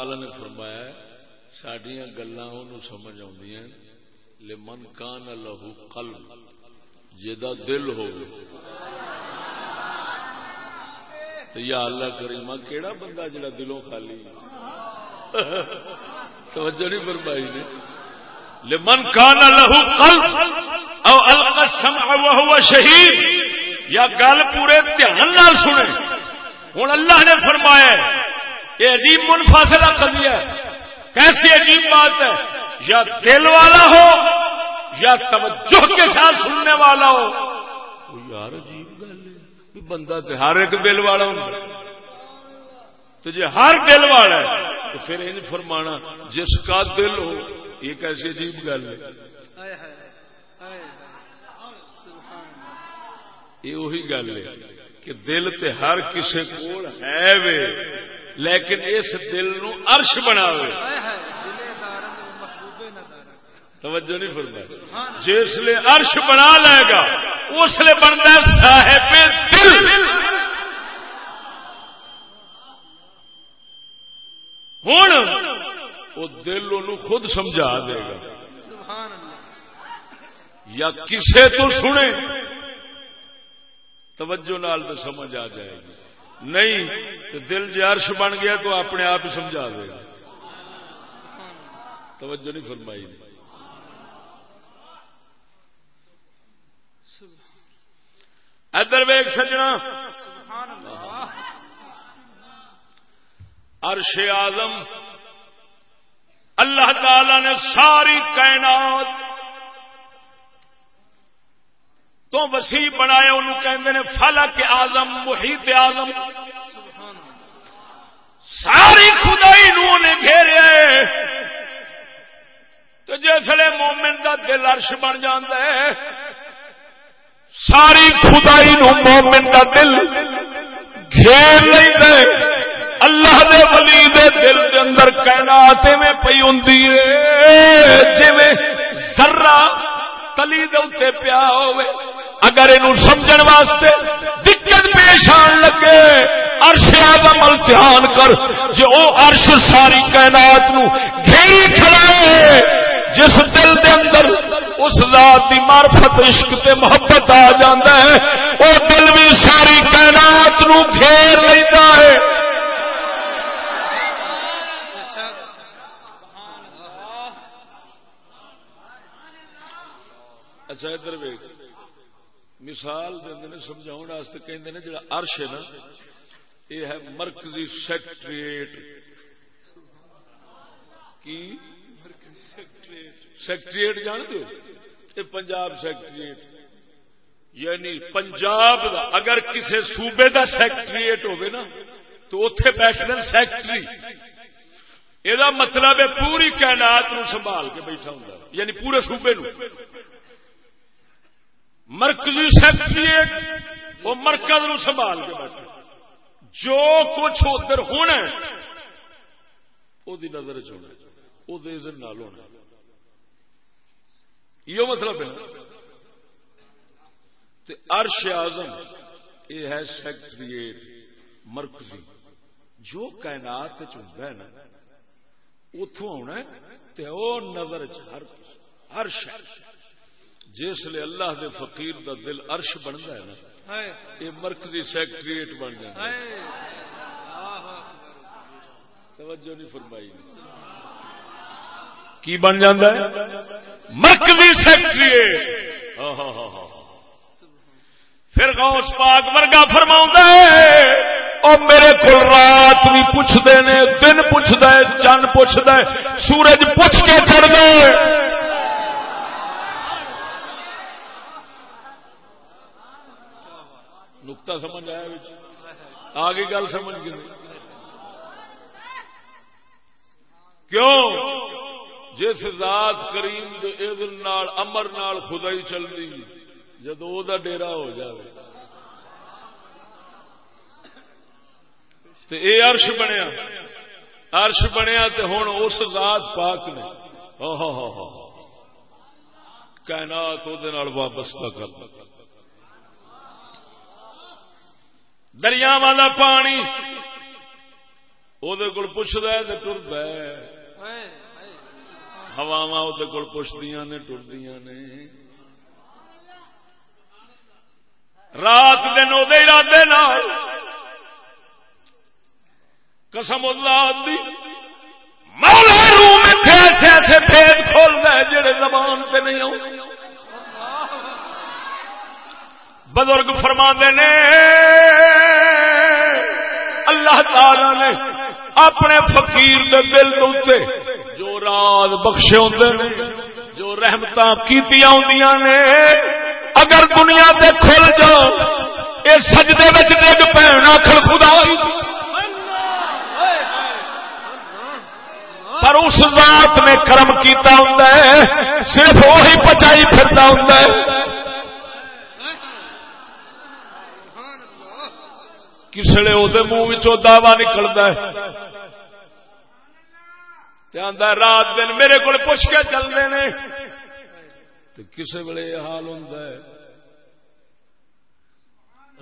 تعالی نے فرمایا سڈیا گلا سمجھ آدی لمن کان لہو قلب جا دل ہو یا اللہ کریما کیڑا بندہ جڑا دلوں خالی توجہ نہیں فرمائی نے۔ لمن کان له قلب، او القى السمع وهو شهيد۔ یا گل پورے دھیان نال سنے۔ ہن اللہ نے فرمایا یہ عجیب منفاصلہ قضیہ ہے۔ کیسی عجیب بات ہے۔ یا دل والا ہو یا توجہ کے ساتھ سننے والا ہو۔ یار عجیب گل ہے بندہ تے ہر ایک دل والا ہوں تو جی ہر دل والا ہے تو پھر ان فرمانا جس کا دل ہو یہ کیسی عجیب گل ہے۔ یہ وہی گل ہے۔ کہ دل تے ہر کسے کول ہے وے، لیکن اس دل نو عرش بناوے۔ توجہ نہیں فرمایا سبحان جس لے عرش بنا لے گا، اس لیے بنتا ہے صاحب دل۔ ہوں وہ دل ان خود سمجھا دے گا۔ یا کسے تو سنے۔ توجہ نال تو سمجھ آ جائے گی۔ نہیں تو دل جی عرش بن گیا تو اپنے آپ ہی سمجھا دے گا توجہ نہیں فرمائی۔ ادر ویگ سجنا۔ عرش آزم اللہ تعالی نے ساری کائنات تو وسیع بنایا انہوں کہندے نے، فلک آزم محیط آزم ساری خدائی نو نے گھیرے تو جسے مومن دا دل عرش بن جاندہ ہے، ساری خدائی نو مومن دا دل گھیر لیندہ اللہ دے ولی دے دل دے اندر کائنات میں پئی ہوندی ہے، جویں ذرہ تلی دے اوتے پیا ہوئے اگر اینو سمجھن واسطے دقت پیش آن لگے، عرش آدم امتحان کر، جو او عرش ساری کائنات نو گھیری کھڑا جس دل دے اندر اس ذات دی معرفت، عشق تے محبت آ جاندا ہے، او دل بھی ساری کائنات نو گھیر لیندا ہے۔ اچھا ادھر ویک مثال دے سمجھاؤ واسطے کہندے نے جڑا عرش ہے نا، یہ ہے مرکزی سیکٹریٹ۔ کی؟ سیکٹریٹ جان دو یہ پنجاب سیکٹریٹ۔ یعنی پنجاب دا، اگر کسی صوبے دا سیکٹریٹ ہوگی نا، تو اتے بیٹھنا سیکٹری۔ یہ مطلب ہے پوری کائنات نو سنبھال کے بیٹھا ہوں یعنی پورے صوبے نو۔ مرکزی سیکٹریٹ، وہ مرکز نو سنبھال کے بیٹھا جو کچھ ادھر ہونا وہ نظر چنا وہ ہونا یہ مطلب ہے۔ ارش آزم یہ ہے سیکٹریٹ، مرکزی۔ جو کائنات ہے نا اتوں آنا تو نظر ہر ہر شہر جس لیے اللہ دے فقیر دا دل ارش بنتا ہے نا یہ مرکزی سیکٹریٹ بن جائے توجہ نہیں فرمائی۔ کی بن جاتا ہے؟ مرکزی سیکٹریٹ۔ ہاں ہاں ہاں ہاں پھر غوث پاک ورگا فرما اور میرے کو رات بھی پوچھتے نے دن پوچھتا ہے چند پوچھتا ہے سورج پوچھ کے چڑھ گئے نکتا سمجھ آیا آگے گل سمجھ گئی کیوں؟ جس ذات کریم نال، امر نال خدائی چل رہی جدو ڈیرا ہو جائے تو یہ ارش بنیا۔ ارش بنیا تو ہوں اس ذات پاک نے۔ ہاں، ہاں، ہاں، کائنات وہ وابستہ کر دریا والا پانی۔ وہ پوچھتا ہے تو ٹرتا ہے۔ ہواوا وہ پوچھدیا نے ٹردیا نے۔ رات دن وہ ارادے قسم اللہ دی، مولا روم ایسے ایسے بھید کھول گئے جڑے زبان پہ نہیں آؤ بزرگ فرما نے، اللہ تعالی نے اپنے فقیر دے دل دوتے جو رات بخشے ہوتے جو رحمت کی نے، اگر دنیا تے کھل جاؤ یہ سجدے میں ڈگ پینا آخر خدا پر اس ذات نے کرم کیتا ہوں صرف وہی پچائی پھرتا ہوں کسڑے وہ منہ دعوی نکلتا ہے۔ رات دن میرے کو پوچھ کے چلتے ہیں کسی ویلے یہ حال ہوں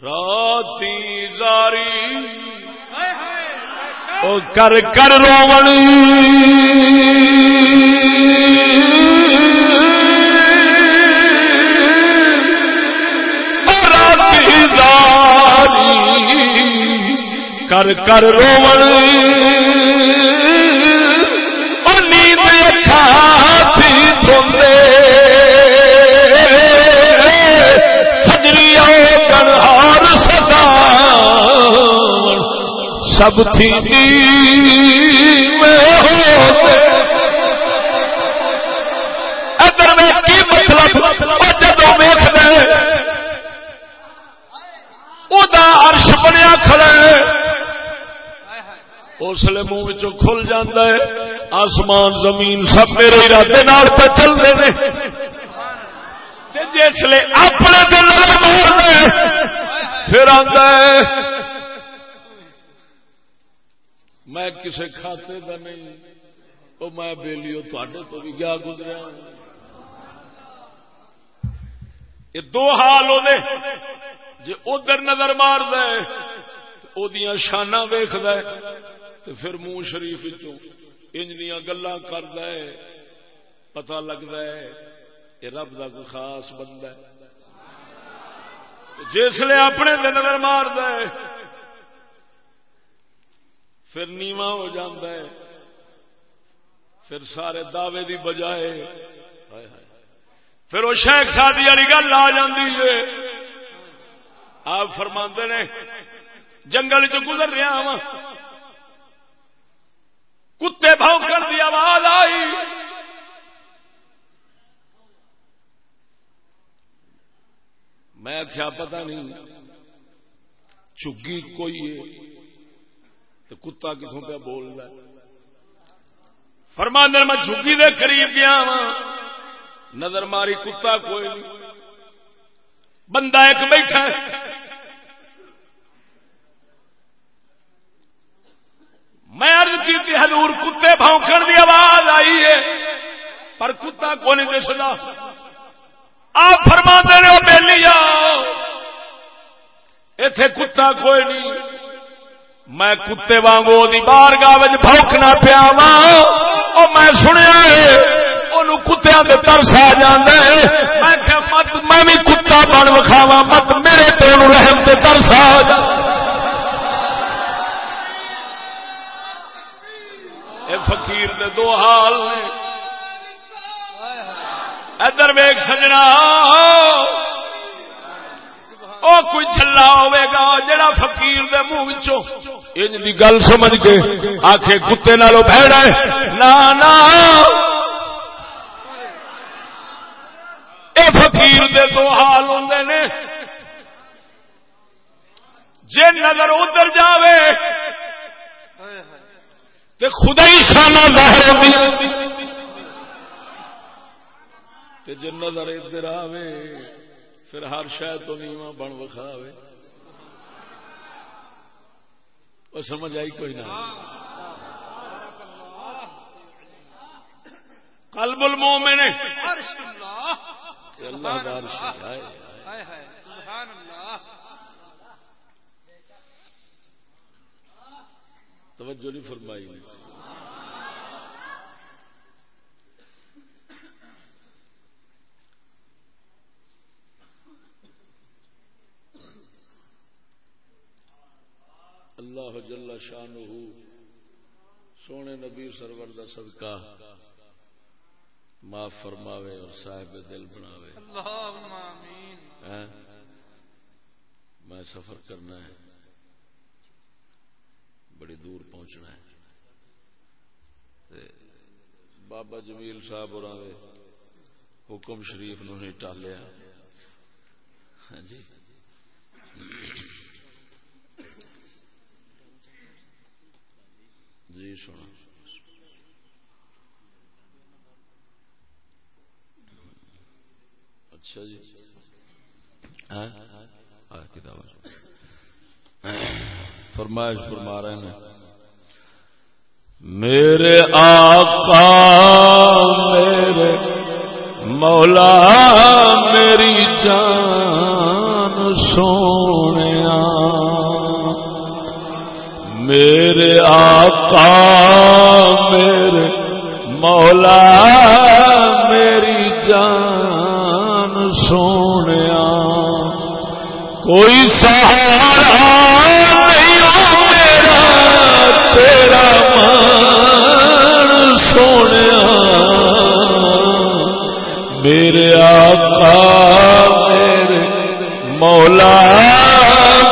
راتی زاری کر کر رو راتی زاری کر کر رو نیند اکھا تھی دھوندے۔ سب تھی ادھر میں کی مطلب؟ جب ویخ عرش بنیا کھڑا ہے۔ اس لیے منہ کھل جاتا ہے۔ آسمان، زمین سب میرے ارادے پہ چلتے ہیں۔ جس لیے اپنے دل پھر آتا ہے، میں کسی کھاتے کا نہیں وہ میں بےلیو تھے تو بھی گیا گزریا یہ دو حال ہونے۔ جی ادھر نظر مار دے شانہ ویخ دے تو پھر منہ شریف انجنیا گلا کر پتا لگتا ہے یہ رب کا کوئی خاص بندہ جس لیے اپنے نظر مار دے پھر نیوا ہو جاتا ہے، پھر سارے دعوے دی بجائے پھر وہ شیخ سادی والی گل آ جاتی ہے۔ آپ فرما نے، جنگل چ گزر رہا وا کتے بھونکن کی آواز آئی۔ میں آخیا پتا نہیں، چگی کوئی ہے، تو کتا کتوں پہ بول رہا فرماندر میں چگی دے قریب گیا وا نظر ماری کتا کوئی نہیں۔ بندہ ایک بیٹھا ہے۔ میں ارد کی حضور، کتے بھونکن دی آواز آئی ہے، پر کتا کو نہیں دستا آپ فرما دے رہے ہو میلی آؤ اتے کتا کوئی نہیں۔ میں کتے وانگو دی بار گاہ بھوکنا پیا وا اور میں سنیا ہے کتیا کے ترس آ جانا ہے۔ میں مت، میں بھی کتا بن وکھاوا مت، میرے تو رحم سے ترس آ جا فقیر دے دو حال نے۔ ادھر ویگ سجنا۔ او کوئی چلا ہوے گا جڑا فقیر دے منہ انج دی گل سمجھ کے آکھے کتے نالو بہڑا ہے۔ نا نا۔ اے فقیر دے دو حال ہوندے نے۔ جے نظر ادھر جاوے تے خدا ہی شانہ ظاہر ہوندی۔ تے جے نظر ادھر آوے پھر ہر شاید تو نیواں بن وکھاوے۔ وہ سمجھ آئی کوئی نہ؟ قلب المومن۔ اللہ۔ دار سبحان اللہ۔ توجہ نہیں فرمائی۔ اللہ جل شان سونے نبی سرور دا صدقہ معاف فرماوے اور صاحب دل بناوے۔ اللہم آمین۔ ہاں؟ میں سفر کرنا ہے۔ بڑی دور پہنچنا ہے۔ تے بابا جمیل صاحب اور حکم شریف نو نہیں ٹالیا۔ ہاں جی۔ جی سنا اچھا جی۔ ہاں؟ کتاب۔ فرمائش فرما رہے ہیں۔ میرے آقا، میرے مولا، میری جان سونے میرے آقا، میرے مولا، میری جان سونے کوئی سہارا سونے میرے آقا، میرے مولا،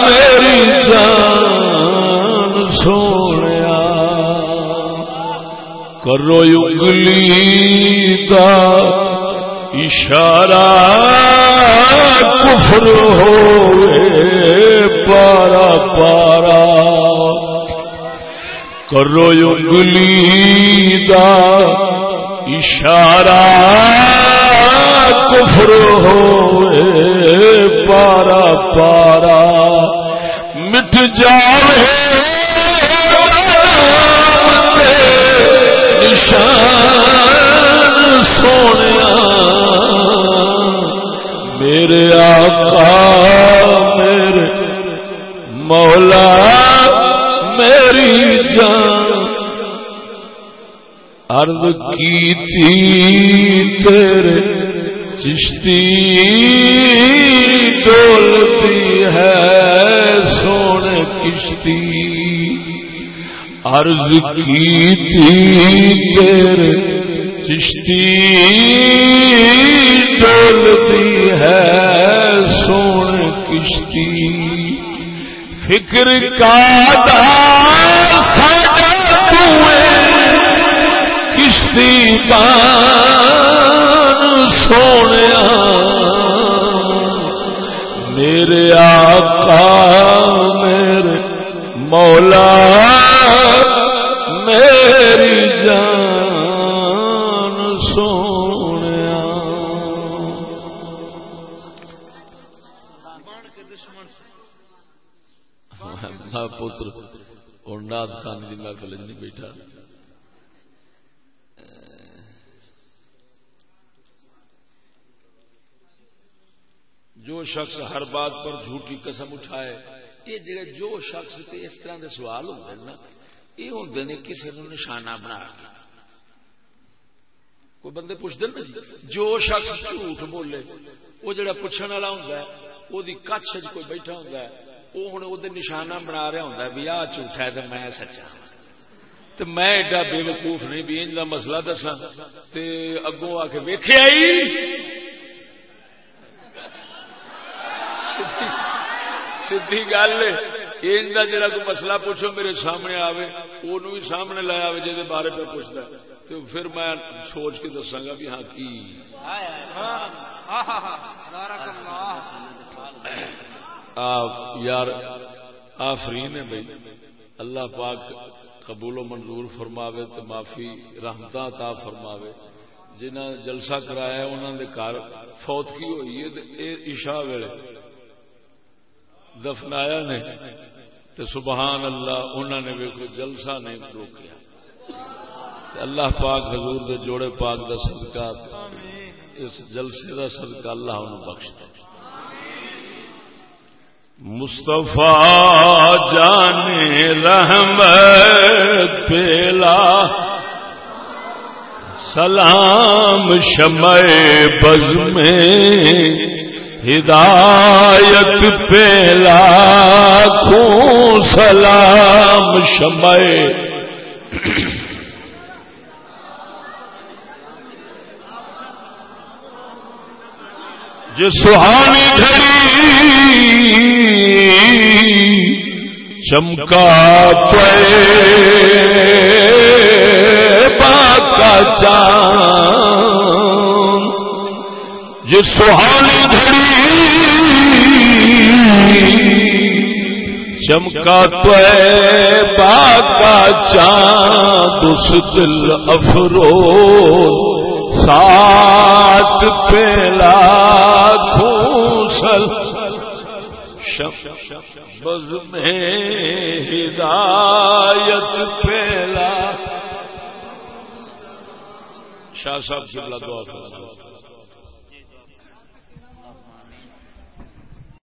میری جان سونے کرو انگلی کا اشارہ، کفر ہو پارا پارا۔ کرو انگلی دا اشارہ کفر ہو پارا پارا، مٹ جاوے نشان سونے میرے آقا، میرے مولا میری جان۔ عرض کی تھی تیرے چشتی ڈولتی ہے سونے کشتی۔ عرض کی تھی تیرے چشتی ڈولتی ہے سونے کشتی۔ فکر کا کشتی پان سونے میرے آقا میرے مولا۔ ناد خان جی کی محفل نہیں بیٹھا۔ جو شخص ہر بات پر جھوٹی قسم اٹھائے، یہ جڑے جو شخص تے اس طرح دے سوال ہوتے ہیں نا، یہ ہوتے ہیں کسی نے نشانہ بنا کے۔ کوئی بندے پوچھتے نا جی جو شخص جھوٹ بولے، وہ جڑا پوچھنے والا ہوں وہ کچھ کوئی بیٹھا ہوں وہ ہوں وہ نشانہ بنا رہا ہوں بھی آ جھوٹا ہے تو میں سچا تو میں ایڈا بے وقوف نہیں بھی ان کا مسئلہ دسا اگوں آ کے ویخیا سی گل ان کا جڑا کوئی مسئلہ پوچھو میرے سامنے آئے وہ سامنے لایا آئے جی بارے پہ پوچھتا تو پھر میں سوچ کے دساگا بھی ہاں کی یار آفری نے بھائی۔ اللہ پاک قبول و منظور فرماوے تو معافی رحمت عطا فرماوے۔ جنہ جلسہ کرایا انہوں نے گھر فوت کی ہوئی ہے عشاء ویلے دفنایا نے تو سبحان اللہ انہوں نے بھی کوئی جلسہ نہیں روکیا۔ اللہ پاک حضور دے جوڑے پاک دا صدقہ، اس جلسے دا صدقہ اللہ انہوں بخش دے۔ مصطفیٰ جانے رحمت پیلا سلام شمع بز میں ہدایت پیلا خوں سلام شمع جو سہانی گھڑی چمکا پے کا چان یہ سہانی گھڑی چمکا تو کا چاند، اس دل افرو سات پیلا گھوسل بز میں ہدایت پیلا شاہ صاحب سے دعا کرنا